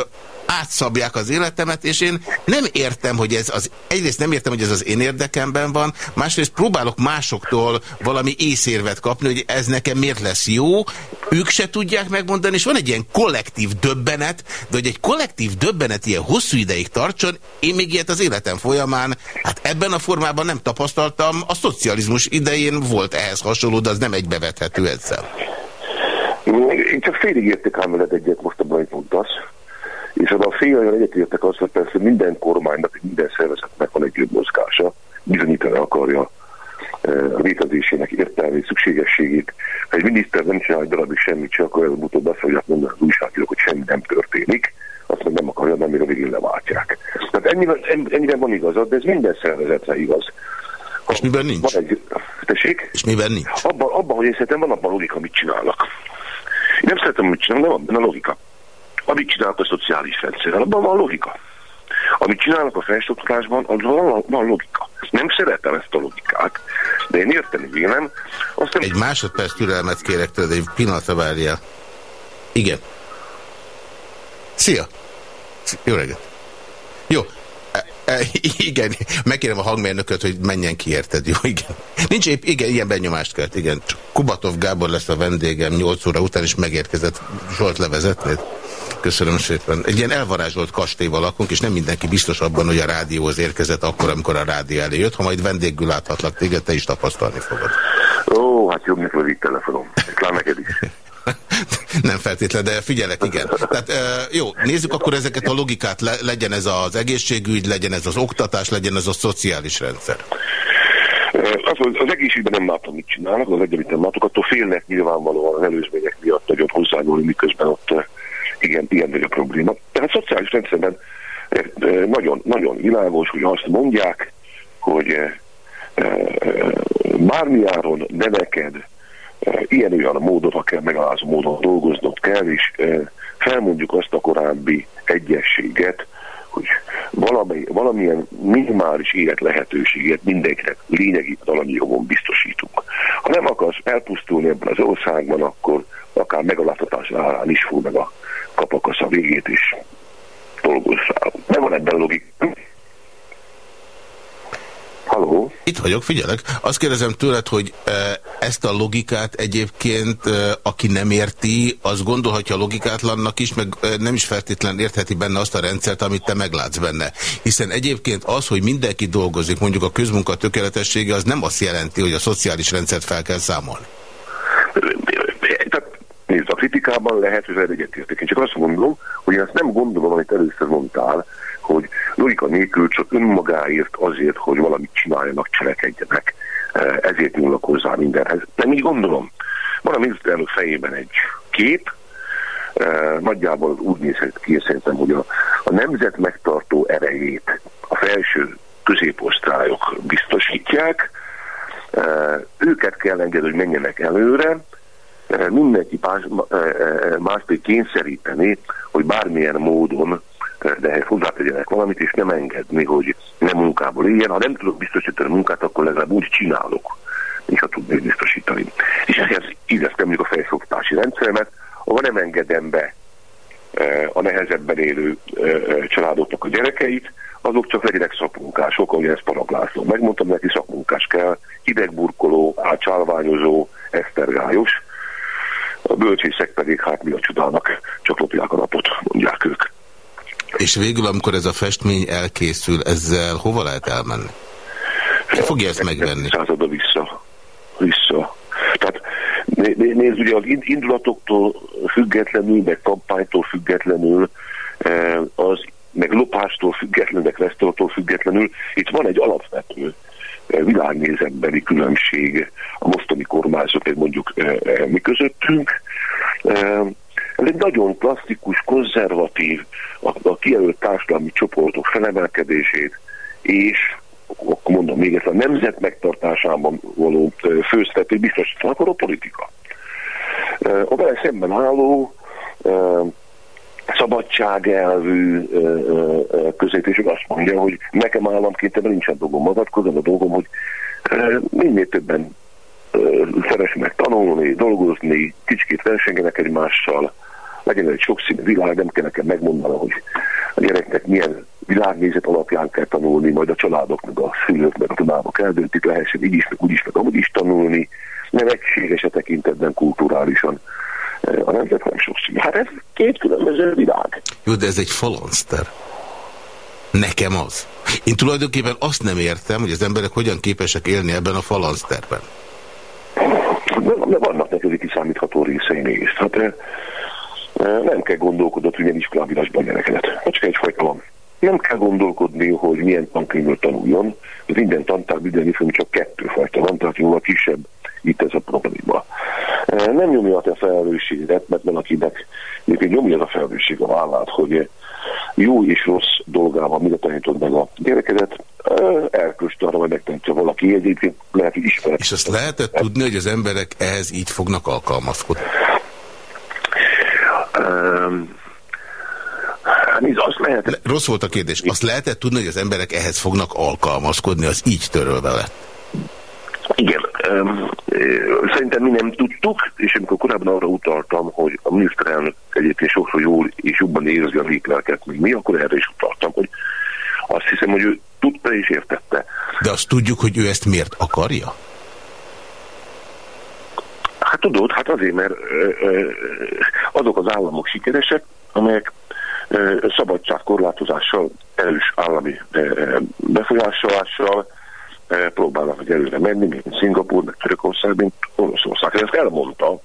átszabják az életemet, és én nem értem, hogy ez az, egyrészt nem értem, hogy ez az én érdekemben van, másrészt próbálok másoktól valami észérvet kapni, hogy ez nekem miért lesz jó, ők se tudják megmondani, és van egy ilyen kollektív döbbenet, de hogy egy kollektív döbbenet ilyen hosszú ideig tartson, én még ilyet az életem folyamán, hát ebben a formában nem tapasztaltam, a szocializmus idején volt ehhez hasonló, de az nem egybevethető ezzel. Én csak félig érték veled egyet most abban, hogy mondasz. És abban a fél olyan egyetértek azt, hogy persze minden kormánynak, minden szervezetnek van egy mozgása, bizonyítani akarja e, a létezésének értelmi szükségességét. Ha egy miniszter nem csinál egy darabig semmit, csak akkor előbb-utóbb azt fogják mondani az újságírók, hogy semmi nem történik, azt meg nem akarja, nem a végén leváltják. Tehát ennyiben, ennyiben van igazad, de ez minden szervezetre igaz. Ha és miben nincs? Van egy, tessék? És miben nincs? Abban, abba, hogy én szerintem van abban logika, mit csinálnak. Én nem szeretem, mit csinálnak, de van benne logika. Amit csinálnak a szociális rendszerrel, abban van logika. Amit csinálnak a felsőoktatásban, abban van, van logika. Nem szeretem ezt a logikát, de én érteni vélem. Aztán... Egy másodperc türelmet kérek tőled, egy pillanatra várjál. Igen. Szia! Jó reggelt! Jó, e, e, igen, megkérem a hangmérnököt, hogy menjen ki, érted? Jó, igen. Nincs épp, igen, ilyen benyomást kelt, igen. Kubatov Gábor lesz a vendégem 8 óra után, és megérkezett. Zsolt levezetnéd? Köszönöm szépen. Egy ilyen elvarázsolt kastélyval lakunk, és nem mindenki biztos abban, hogy a rádióhoz érkezett akkor, amikor a rádió eljött. Ha majd vendégül láthatlak téged, te is tapasztalni fogod. Ó, hát jobb, mint rövid telefonom. Klár neked is. Nem feltétlen, de figyelek, igen. Tehát jó, nézzük akkor ezeket a logikát, le, legyen ez az egészségügy, legyen ez az oktatás, legyen ez a szociális rendszer. Az, az egészségben nem látom, mit csinálnak, az egyet nem látok, attól félnek nyilvánvalóan az előzmények miatt nagyon hozzányúlni, miközben ott igen, ilyen nagy a probléma. Tehát a szociális rendszerben eh, eh, nagyon, nagyon világos, hogy azt mondják, hogy eh, bármiáron neveked, ilyen-olyan módon, ha kell megalázó módon dolgoznod kell, és felmondjuk azt a korábbi egyességet, hogy valami, valamilyen minimális élet lehetőséget mindenkinek lényegi valami jogon biztosítunk. Ha nem akarsz elpusztulni ebben az országban, akkor akár megaláztatás árán is fog meg a kapakasz a végét is dolgozzál. Nem van ebben logika. Halló? Itt vagyok, figyelek. Azt kérdezem tőled, hogy e, ezt a logikát egyébként, e, aki nem érti, az gondolhatja logikátlannak is, meg e, nem is feltétlen értheti benne azt a rendszert, amit te meglátsz benne. Hiszen egyébként az, hogy mindenki dolgozik, mondjuk a közmunka tökéletessége, az nem azt jelenti, hogy a szociális rendszert fel kell számolni. Kritikában lehet, hogy egyetértek. Én csak azt mondom, hogy én azt nem gondolom, amit először mondtál, hogy logika nélkül csak önmagáért azért, hogy valamit csináljanak, cselekedjenek. Eh, ezért nyúlnak hozzá mindenhez. Nem így gondolom. Van a miniszterelnök fejében egy kép, eh, nagyjából úgy nézhet ki, szerintem, hogy a, a nemzet megtartó erejét a felső középosztályok biztosítják, eh, őket kell engedni, hogy menjenek előre, mindenki más, más kényszeríteni, hogy bármilyen módon de ehhez hozzátegyenek valamit, és nem engedni, hogy nem munkából éljen. Ha nem tudok biztosítani a munkát, akkor legalább úgy csinálok, ha tudnék biztosítani. És ehhez illesztem mondjuk a felsőoktatási rendszeremet, ahol nem engedem be a nehezebben élő családoknak a gyerekeit, azok csak legyenek szakmunkások, ahogy ezt Parag Megmondtam neki, szakmunkás kell, hidegburkoló, átsálványozó, esztergályos, a bölcsészek pedig hát mi a csodának csak lopják a napot, mondják ők. És végül, amikor ez a festmény elkészül, ezzel hova lehet elmenni? Ki fogja ezt megvenni? Százada vissza. Vissza. Tehát nézd, ugye az indulatoktól függetlenül, meg kampánytól függetlenül, eh, az, meg lopástól függetlenül, meg függetlenül, itt van egy alapvető világnézetbeli különbség a mostani kormányzat, mondjuk eh, mi közöttünk. Ez egy nagyon klasszikus, konzervatív, a, a kijelölt társadalmi csoportok felemelkedését és akkor mondom még ezt a nemzet megtartásában való főszerepét biztosítanak, akkor a politika. A vele szemben álló szabadságelvű középésük azt mondja, hogy nekem államként ebben nincsen dolgom. Magadkozom, a dolgom, hogy minél többen meg tanulni, dolgozni, kicsit versengenek egymással, legyen egy sokszínű világ, nem kell nekem megmondani, hogy a gyereknek milyen világnézet alapján kell tanulni, majd a családok, meg a szülők, meg a tanárok eldöntik, lehessen így is, meg úgy is, meg amúgy is tanulni, nem egységes a tekintetben kulturálisan a nemzet nem sokszínű. Hát ez két különböző világ. Jó, de ez egy falanszter. Nekem az. Én tulajdonképpen azt nem értem, hogy az emberek hogyan képesek élni ebben a falanszterben. De, de vannak neked kiszámítható részei mégis. Hát nem kell gondolkodni, hogy milyen iskolábírásban gyerekedet. Csak egyfajta van. Nem kell gondolkodni, hogy milyen tankönyvből tanuljon. Minden tantár minden csak kettő fajta van, tehát jóval kisebb itt ez a probléma. Nem nyomja a te felelősséget, mert valakinek egyébként nyomja az a felelősség a vállát, hogy jó és rossz dolgában mire tanítod meg a gyerekedet, elköst arra, hogy megtanítja valaki, egyébként lehet, hogy ismeret. És azt lehetett tudni, hogy az emberek ehhez így fognak alkalmazkodni? Um, hát az lehet... Rossz volt a kérdés. Azt lehetett tudni, hogy az emberek ehhez fognak alkalmazkodni, az így törölve lett? Szerintem mi nem tudtuk, és amikor korábban arra utaltam, hogy a miniszterelnök egyébként sokszor jól és jobban érzi a létlelket, mint mi, akkor erre is utaltam, hogy azt hiszem, hogy ő tudta és értette. De azt tudjuk, hogy ő ezt miért akarja? Hát tudod, hát azért, mert azok az államok sikeresek, amelyek szabadságkorlátozással, erős állami befolyásolással, próbálnak hogy előre menni, mint Szingapúr, meg Törökország, mint Oroszország. Ezt elmondta.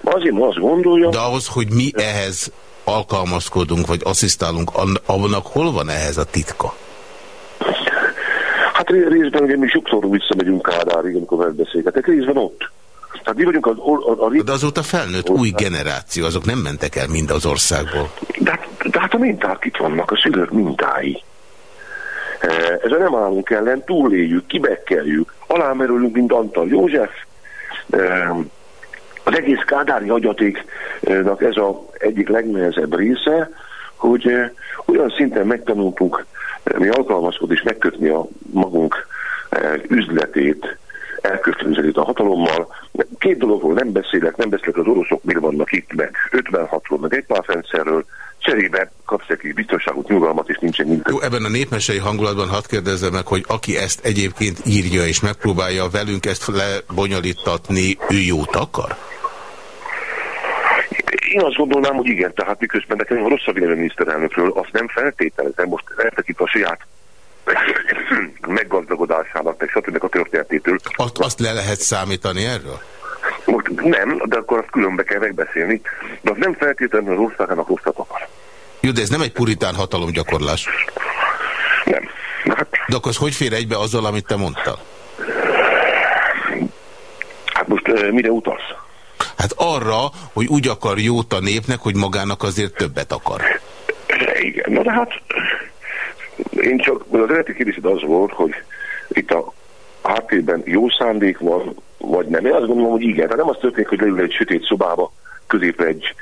Ma azért ma azt gondolja... De ahhoz, hogy mi ehhez alkalmazkodunk, vagy asszisztálunk, annak hol van ehhez a titka? Hát részben ugye mi sokszor visszamegyünk Kádárig, amikor megbeszélgetek, részben ott. Tehát mi vagyunk az, a, a, a... De azóta felnőtt új generáció, azok nem mentek el mind az országból. De, hát, de hát a minták itt vannak, a szülők mintái. Ezzel nem állunk ellen, túléljük, kibekkeljük, alámerülünk, mint Antal József. Az egész kádári hagyatéknak ez az egyik legnehezebb része, hogy olyan szinten megtanultunk mi alkalmazkodni és megkötni a magunk üzletét, elköteleződött a hatalommal. Két dologról nem beszélek, nem beszélek az oroszok, mire vannak itt, meg 56-ról, meg egy pár rendszerről, cserébe kapsz egy biztonságot, nyugalmat, és nincsen minden. Jó, ebben a népmesei hangulatban hadd kérdezzem meg, hogy aki ezt egyébként írja és megpróbálja velünk ezt lebonyolítatni, ő jót akar? Én azt gondolnám, hogy igen, tehát miközben nekem a vélemény miniszterelnökről, azt nem feltételezem, most eltekintve a saját meggazdagodásának, meg stb. a történetétől. Azt, azt le lehet számítani erről? Most nem, de akkor azt különbe kell megbeszélni, de az nem feltétlenül az országának rosszat akar. Jó, de ez nem egy puritán hatalomgyakorlás. Nem. Hát... De akkor az hogy fér egybe azzal, amit te mondtál? Hát most uh, mire utalsz? Hát arra, hogy úgy akar jót a népnek, hogy magának azért többet akar. Igen, na de hát én csak, az eredeti kérdésed az volt, hogy itt a háttérben jó szándék van, vagy nem. Én azt gondolom, hogy igen. Tehát nem az történik, hogy leül egy sötét szobába, középre egy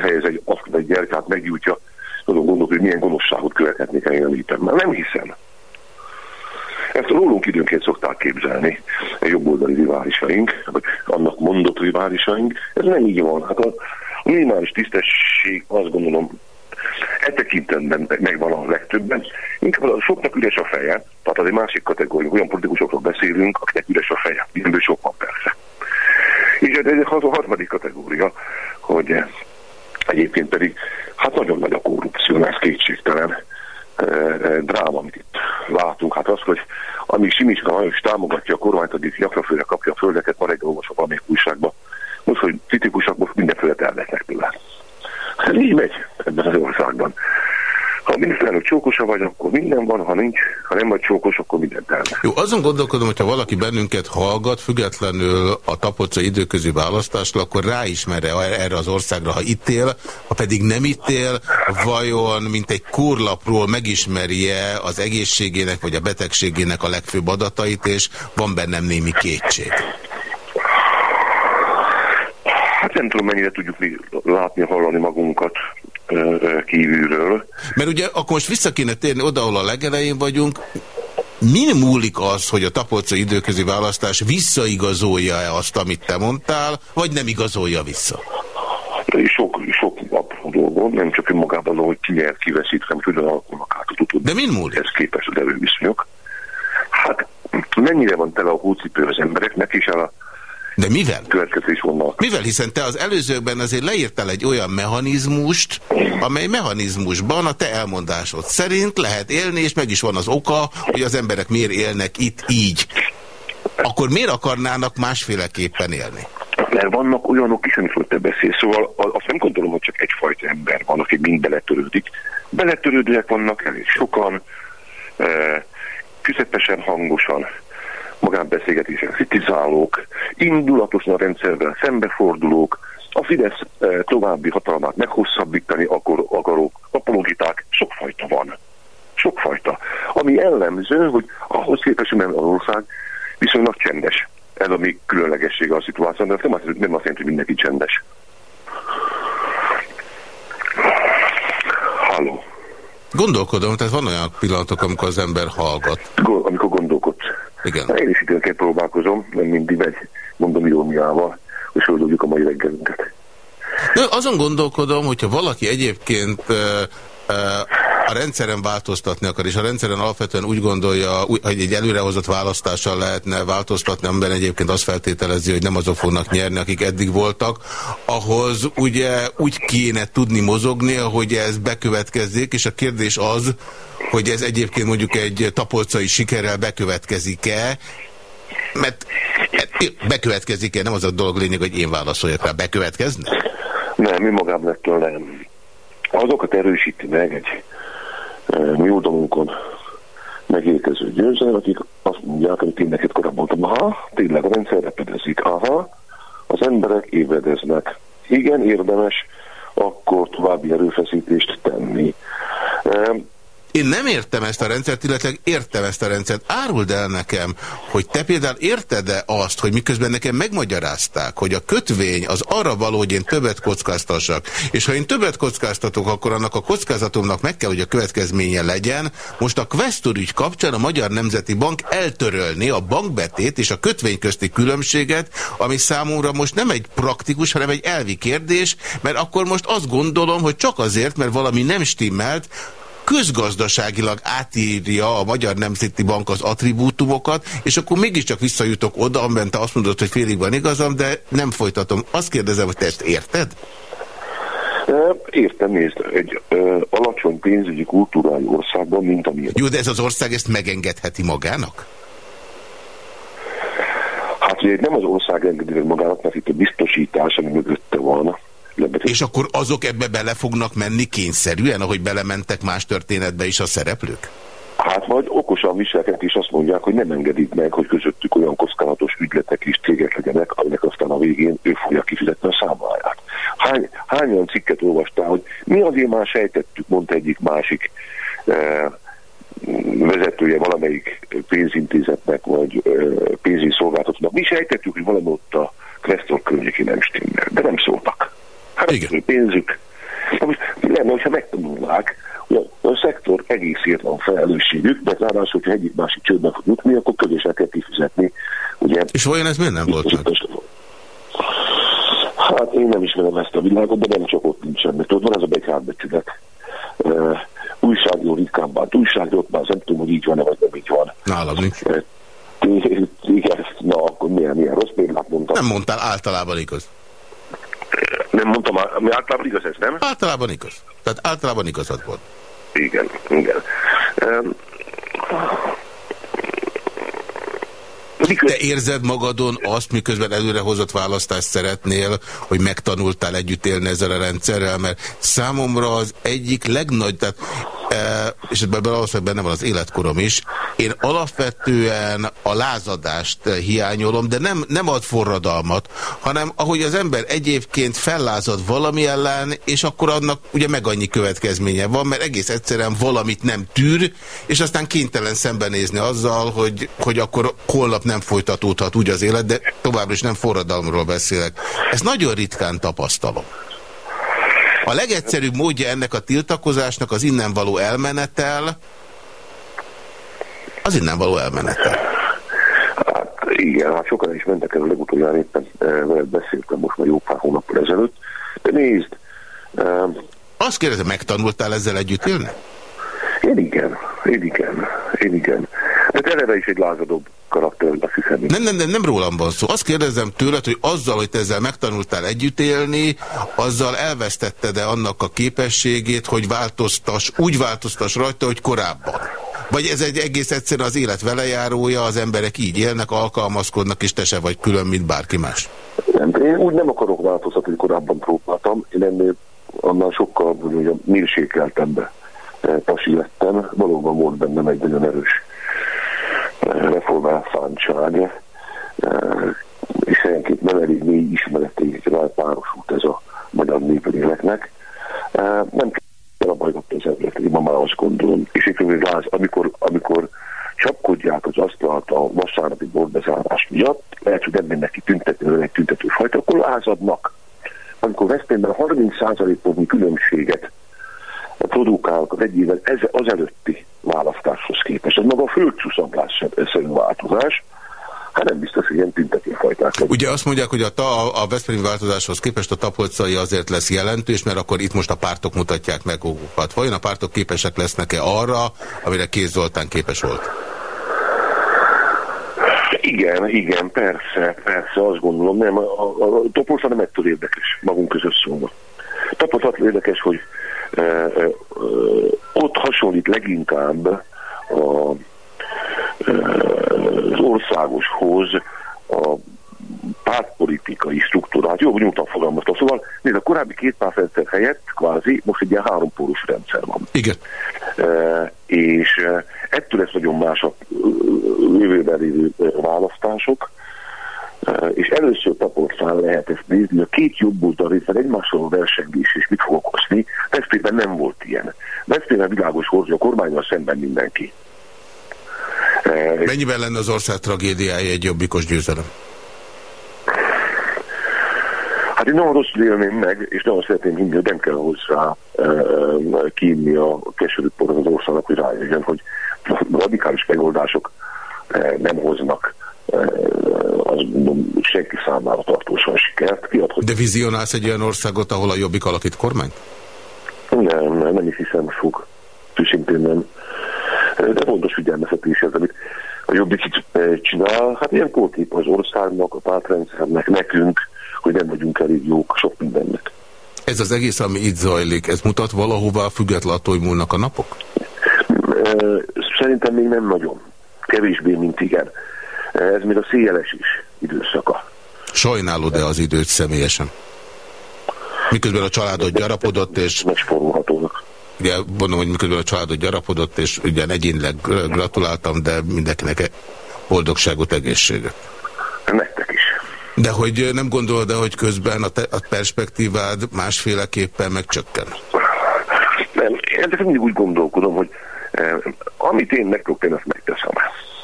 helyez egy asztal, egy gyerkát, meggyújtja, azon gondolok, hogy milyen gonoszságot követhetnék el én említem. Mert nem hiszem. Ezt rólunk időnként szokták képzelni a jobboldali riválisaink, vagy annak mondott riválisaink. Ez nem így van. Hát a, a minimális tisztesség azt gondolom E tekintetben megvan a legtöbben. Inkább a soknak üres a feje, tehát az egy másik kategória, olyan politikusokról beszélünk, akinek üres a feje. Mindenből sok van persze. És ez az a harmadik kategória, hogy egyébként pedig hát nagyon nagy a korrupció, ez kétségtelen e, e, dráma, amit itt látunk. Hát az, hogy amíg Simicska nagyon is támogatja a kormányt, addig gyakrafőre kapja a földeket, ma reggel olvasok valamelyik újságban. Most, hogy kritikusok most mindenféle elvesznek tőle. Hát így megy ebben az országban. Ha a miniszterelnök csókos csókosa vagy, akkor minden van, ha nincs, ha nem vagy csókos, akkor mindent el. Jó, azon gondolkodom, hogyha valaki bennünket hallgat, függetlenül a tapolca időközi választásra, akkor ráismer -e erre az országra, ha itt él, ha pedig nem itt él, vajon mint egy kurlapról megismerje az egészségének vagy a betegségének a legfőbb adatait, és van bennem némi kétség. Hát nem tudom, mennyire tudjuk mi látni, hallani magunkat kívülről. Mert ugye akkor most vissza kéne térni oda, ahol a legelején vagyunk. Min múlik az, hogy a tapolca időközi választás visszaigazolja-e azt, amit te mondtál, vagy nem igazolja vissza? Sok, sok apró dolgon, nem csak önmagában, hogy ki nyer, ki veszít, hanem hogy alkalmak át tudod. De min múlik? Ez képes az erőviszonyok. Hát mennyire van tele a hócipő az embereknek, és a de mivel? Következés vannak. Mivel? Hiszen te az előzőkben azért leírtál egy olyan mechanizmust, amely mechanizmusban a te elmondásod szerint lehet élni, és meg is van az oka, hogy az emberek miért élnek itt így. Akkor miért akarnának másféleképpen élni? Mert vannak olyanok is, amikor te beszélsz, szóval azt nem gondolom, hogy csak egyfajta ember van, aki mind beletörődik. Beletörődőek vannak elég sokan, eh, közepesen hangosan, magánbeszélgetések kritizálók, indulatosan a rendszerben szembefordulók, a Fidesz eh, további hatalmát meghosszabbítani akar, akarók, apologiták, sokfajta van. Sokfajta. Ami jellemző, hogy ahhoz képest, hogy az ország viszonylag csendes. Ez a mi különlegessége a szituáció, de nem azt, nem azt jelenti, hogy mindenki csendes. Halló. Gondolkodom, tehát van olyan pillanatok, amikor az ember hallgat. Amikor gondolkodsz. Igen. Hát én is időnként próbálkozom, nem mindig megy, mondom iróniával, hogy földobjuk a mai reggelünket. Azon gondolkodom, hogyha valaki egyébként a rendszeren változtatni akar, és a rendszeren alapvetően úgy gondolja, hogy egy előrehozott választással lehetne változtatni, amiben egyébként azt feltételezi, hogy nem azok fognak nyerni, akik eddig voltak, ahhoz ugye úgy kéne tudni mozogni, hogy ez bekövetkezzék, és a kérdés az, hogy ez egyébként mondjuk egy tapolcai sikerrel bekövetkezik-e, mert bekövetkezik-e, nem az a dolog lényeg, hogy én válaszoljak rá, bekövetkezne? Nem, mi magában ettől nem. Azokat erősíti meg egy mi oldalunkon megérkező győzelem, akik azt mondják, amit én neked korábban mondtam, aha, tényleg a rendszer repedezik, aha, az emberek ébredeznek. Igen, érdemes akkor további erőfeszítést tenni. Én nem értem ezt a rendszert, illetve értem ezt a rendszert. Áruld el nekem, hogy te például érted-e azt, hogy miközben nekem megmagyarázták, hogy a kötvény az arra való, hogy én többet kockáztassak, és ha én többet kockáztatok, akkor annak a kockázatomnak meg kell, hogy a következménye legyen. Most a Questor ügy kapcsán a Magyar Nemzeti Bank eltörölni a bankbetét és a kötvény közti különbséget, ami számomra most nem egy praktikus, hanem egy elvi kérdés, mert akkor most azt gondolom, hogy csak azért, mert valami nem stimmelt, közgazdaságilag átírja a Magyar Nemzeti Bank az attribútumokat, és akkor mégiscsak visszajutok oda, amiben te azt mondod, hogy félig van igazam, de nem folytatom. Azt kérdezem, hogy te ezt érted? Értem, nézd, egy ö, alacsony pénzügyi kultúrájú országban, mint amilyen. Jó, de ez az ország ezt megengedheti magának? Hát ugye nem az ország engedi magának, mert itt a biztosítás, ami mögötte van, és akkor azok ebbe bele fognak menni kényszerűen, ahogy belementek más történetbe is a szereplők? Hát majd okosan viselkednek, és azt mondják, hogy nem engedik meg, hogy közöttük olyan kockázatos ügyletek és cégek legyenek, aminek aztán a végén ő fogja kifizetni a számláját. Hány, hányan cikket olvastál, hogy mi azért már sejtettük, mondta egyik másik eh, vezetője valamelyik pénzintézetnek, vagy eh, pénzügyi szolgáltatónak. Mi sejtettük, hogy valami ott a Questor környéki nem stimmel, de nem szóltak. Hát Igen. pénzük. Na most lenne, hogyha megtanulnák, hogy a, szektor egészért van felelősségük, de ráadásul, hogyha egyik másik csődbe fog jutni, akkor közösen kell kifizetni. Ugye, És vajon ez miért nem volt meg? Hát én nem ismerem ezt a világot, de nem csak ott nincsen. Mert tudod, van ez a bekárbecsület. Uh, újságról ritkán bánt újságot, már nem tudom, hogy így van-e, vagy nem így van. Nálam nincs. Uh, igen, na akkor milyen, milyen rossz példát mondtam. Nem mondtál, általában igaz. Nem mondtam, mi általában igaz ez, nem? Általában igaz. Tehát általában igazad volt. Igen, igen. Um, te érzed magadon azt, miközben előrehozott választást szeretnél, hogy megtanultál együtt élni ezzel a rendszerrel, mert számomra az egyik legnagyobb, tehát és ebben valószínűleg benne van az életkorom is, én alapvetően a lázadást hiányolom, de nem, nem ad forradalmat, hanem ahogy az ember egyébként fellázad valami ellen, és akkor annak ugye meg annyi következménye van, mert egész egyszerűen valamit nem tűr, és aztán kénytelen szembenézni azzal, hogy, hogy akkor holnap nem folytatódhat úgy az élet, de továbbra is nem forradalomról beszélek. Ezt nagyon ritkán tapasztalom. A legegyszerűbb módja ennek a tiltakozásnak az innen való elmenetel, az innen való elmenetel. Hát igen, hát sokan is mentek el legutoljára éppen e, veled beszéltem most már jó pár hónappal ezelőtt. De nézd! E, Azt kérdezem, megtanultál ezzel együtt élni? Én igen, én igen, én igen. De eleve is egy lázadóbb karakter, azt hiszem. Nem, nem, nem, nem rólam van szó. Azt kérdezem tőled, hogy azzal, hogy te ezzel megtanultál együtt élni, azzal elvesztetted-e annak a képességét, hogy változtas, úgy változtas rajta, hogy korábban? Vagy ez egy egész egyszerűen az élet velejárója, az emberek így élnek, alkalmazkodnak, és te se vagy külön, mint bárki más? Nem, én úgy nem akarok változtatni, hogy korábban próbáltam. Én ennél annál sokkal mondjam, mérsékeltembe pasi lettem. Valóban volt bennem egy nagyon erős reformálfántság, és helyenként nem elég mély ismeretével párosult ez a magyar népléleknek. Nem kell a bajgot az emberek, ma már azt gondolom. És itt láz, amikor, amikor csapkodják az asztalt a vasárnapi bordbezárás miatt, lehet, hogy nem mindenki tüntető, egy tüntető fajta, akkor lázadnak. Amikor Veszprémben 30%-nyi különbséget produkálnak az egy évvel ez, az előtti választáshoz képest. Ez maga a földcsúszamlás szerű változás, hát nem biztos, hogy ilyen tüntetőfajták. Ugye azt mondják, hogy a, ta, a Veszprém változáshoz képest a tapolcai azért lesz jelentős, mert akkor itt most a pártok mutatják meg magukat. Vajon a pártok képesek lesznek-e arra, amire Kéz Zoltán képes volt? Igen, igen, persze, persze, azt gondolom, nem, a, a, a Topolca nem ettől érdekes, magunk között szólva. Tapasztalat érdekes, hogy ott hasonlít leginkább a, az országoshoz a pártpolitikai struktúrát. Jó, nyújtan fogalmaztam. Szóval nézd, a korábbi két pártrendszer helyett kvázi most egy ilyen hárompórus rendszer van. Igen. E, és ettől lesz nagyon más a jövőben lévő választások és először tapolcán lehet ezt nézni, a két jobb oldal részben egymással versengés és mit fog okozni. Veszprémben nem volt ilyen. Veszprémben világos hogy a kormányal szemben mindenki. Mennyiben lenne az ország tragédiája egy jobbikos győzelem? Hát én nagyon rosszul élném meg, és nagyon szeretném hinni, hogy nem kell hozzá e, kínni a keserű por az országnak, hogy rájöjjön, hogy radikális megoldások e, nem hoznak mondom, senki számára tartósan sikert. Kiad, hogy... De vizionálsz egy olyan országot, ahol a jobbik alakít kormány? Nem, nem, nem is hiszem fog. Szintén nem. De fontos figyelmeztetés ez, amit a jobbik csinál. Hát ilyen kórkép az országnak, a pártrendszernek, nekünk, hogy nem vagyunk elég jók sok mindennek. Ez az egész, ami itt zajlik, ez mutat valahová független attól, hogy múlnak a napok? Szerintem még nem nagyon. Kevésbé, mint igen. Ez még a széles is időszaka. Sajnálod-e az időt személyesen? Miközben a családod gyarapodott, és... Megspórolhatónak. Ugye mondom, hogy miközben a családod gyarapodott, és ugyan egyénileg gratuláltam, de mindenkinek boldogságot, egészséget. Nektek is. De hogy nem gondolod de hogy közben a, te, a perspektívád másféleképpen megcsökken? Nem, én mindig úgy gondolkodom, hogy eh, amit én meg tudok tenni, azt megteszem.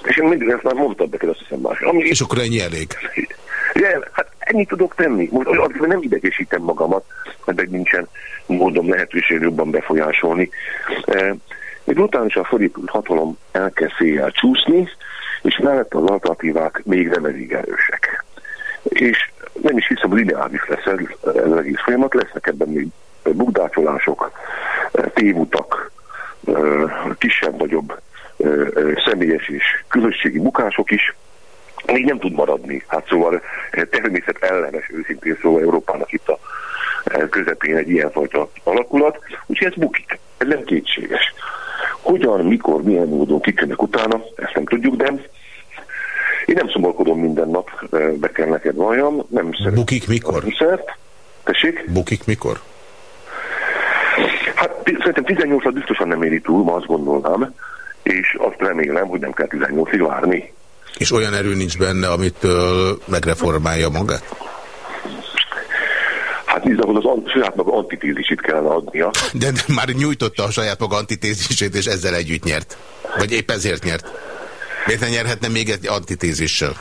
És én mindig ezt már mondtam neked, azt hiszem más. Ami... És akkor ennyi elég? Igen, hát ennyit tudok tenni. Most azért nem idegesítem magamat, mert meg nincsen módom lehetőség jobban befolyásolni. E, még a fölépült hatalom elkezd széjjel csúszni, és mellett az alternatívák még nem elég erősek. És nem is hiszem, hogy ideális lesz ez, ez az egész folyamat, lesznek ebben még bukdácsolások, e, tévutak, e, kisebb-nagyobb személyes és közösségi mukások is, még nem tud maradni. Hát szóval természet ellenes őszintén szóval Európának itt a közepén egy ilyenfajta alakulat, úgyhogy ez bukik. Ez nem kétséges. Hogyan, mikor, milyen módon kikönnek utána, ezt nem tudjuk, de én nem szomorkodom minden nap, be kell neked valljam. Nem Bukik mikor? Szert. Tessék? Bukik mikor? Hát szerintem 18 biztosan nem éri túl, ma azt gondolnám, és azt remélem, hogy nem kell 18-ig várni. És olyan erő nincs benne, amitől megreformálja magát? Hát igazából az saját maga antitézisét kellene adnia. De, de már nyújtotta a saját maga antitézisét, és ezzel együtt nyert. Vagy épp ezért nyert. Miért ne nyerhetne még egy antitézissel?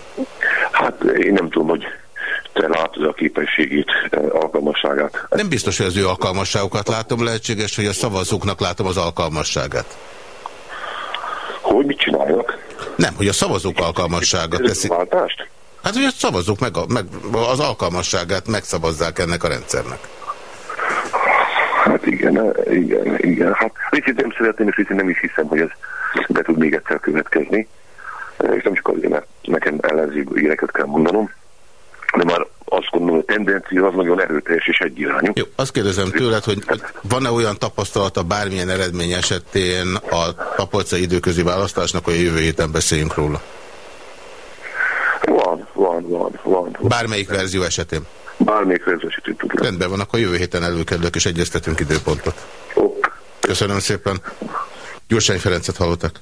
Hát én nem tudom, hogy te látod a képességét, eh, alkalmasságát. Nem biztos, hogy az ő alkalmasságokat látom, lehetséges, hogy a szavazóknak látom az alkalmasságát. Hogy mit csinálnak? Nem, hogy a szavazók alkalmassága teszi. Váltást? Hát, hogy a szavazók meg, a, meg az alkalmasságát megszavazzák ennek a rendszernek. Hát igen, igen, igen. Hát részét nem szeretném, és részét nem is hiszem, hogy ez be tud még egyszer következni. És nem csak azért, mert nekem ellenző éreket kell mondanom, de már azt gondolom, hogy a tendencia az nagyon erőteljes és egyirányú. Jó, azt kérdezem tőled, hogy van-e olyan tapasztalata bármilyen eredmény esetén a tapolca időközi választásnak, hogy a jövő héten beszéljünk róla? Van, van, van, van. Bármelyik verzió esetén? Bármelyik verzió esetén tudom. Rendben van, akkor jövő héten előkerülök és egyeztetünk időpontot. Ok. Köszönöm szépen. Gyurcsány Ferencet hallottak.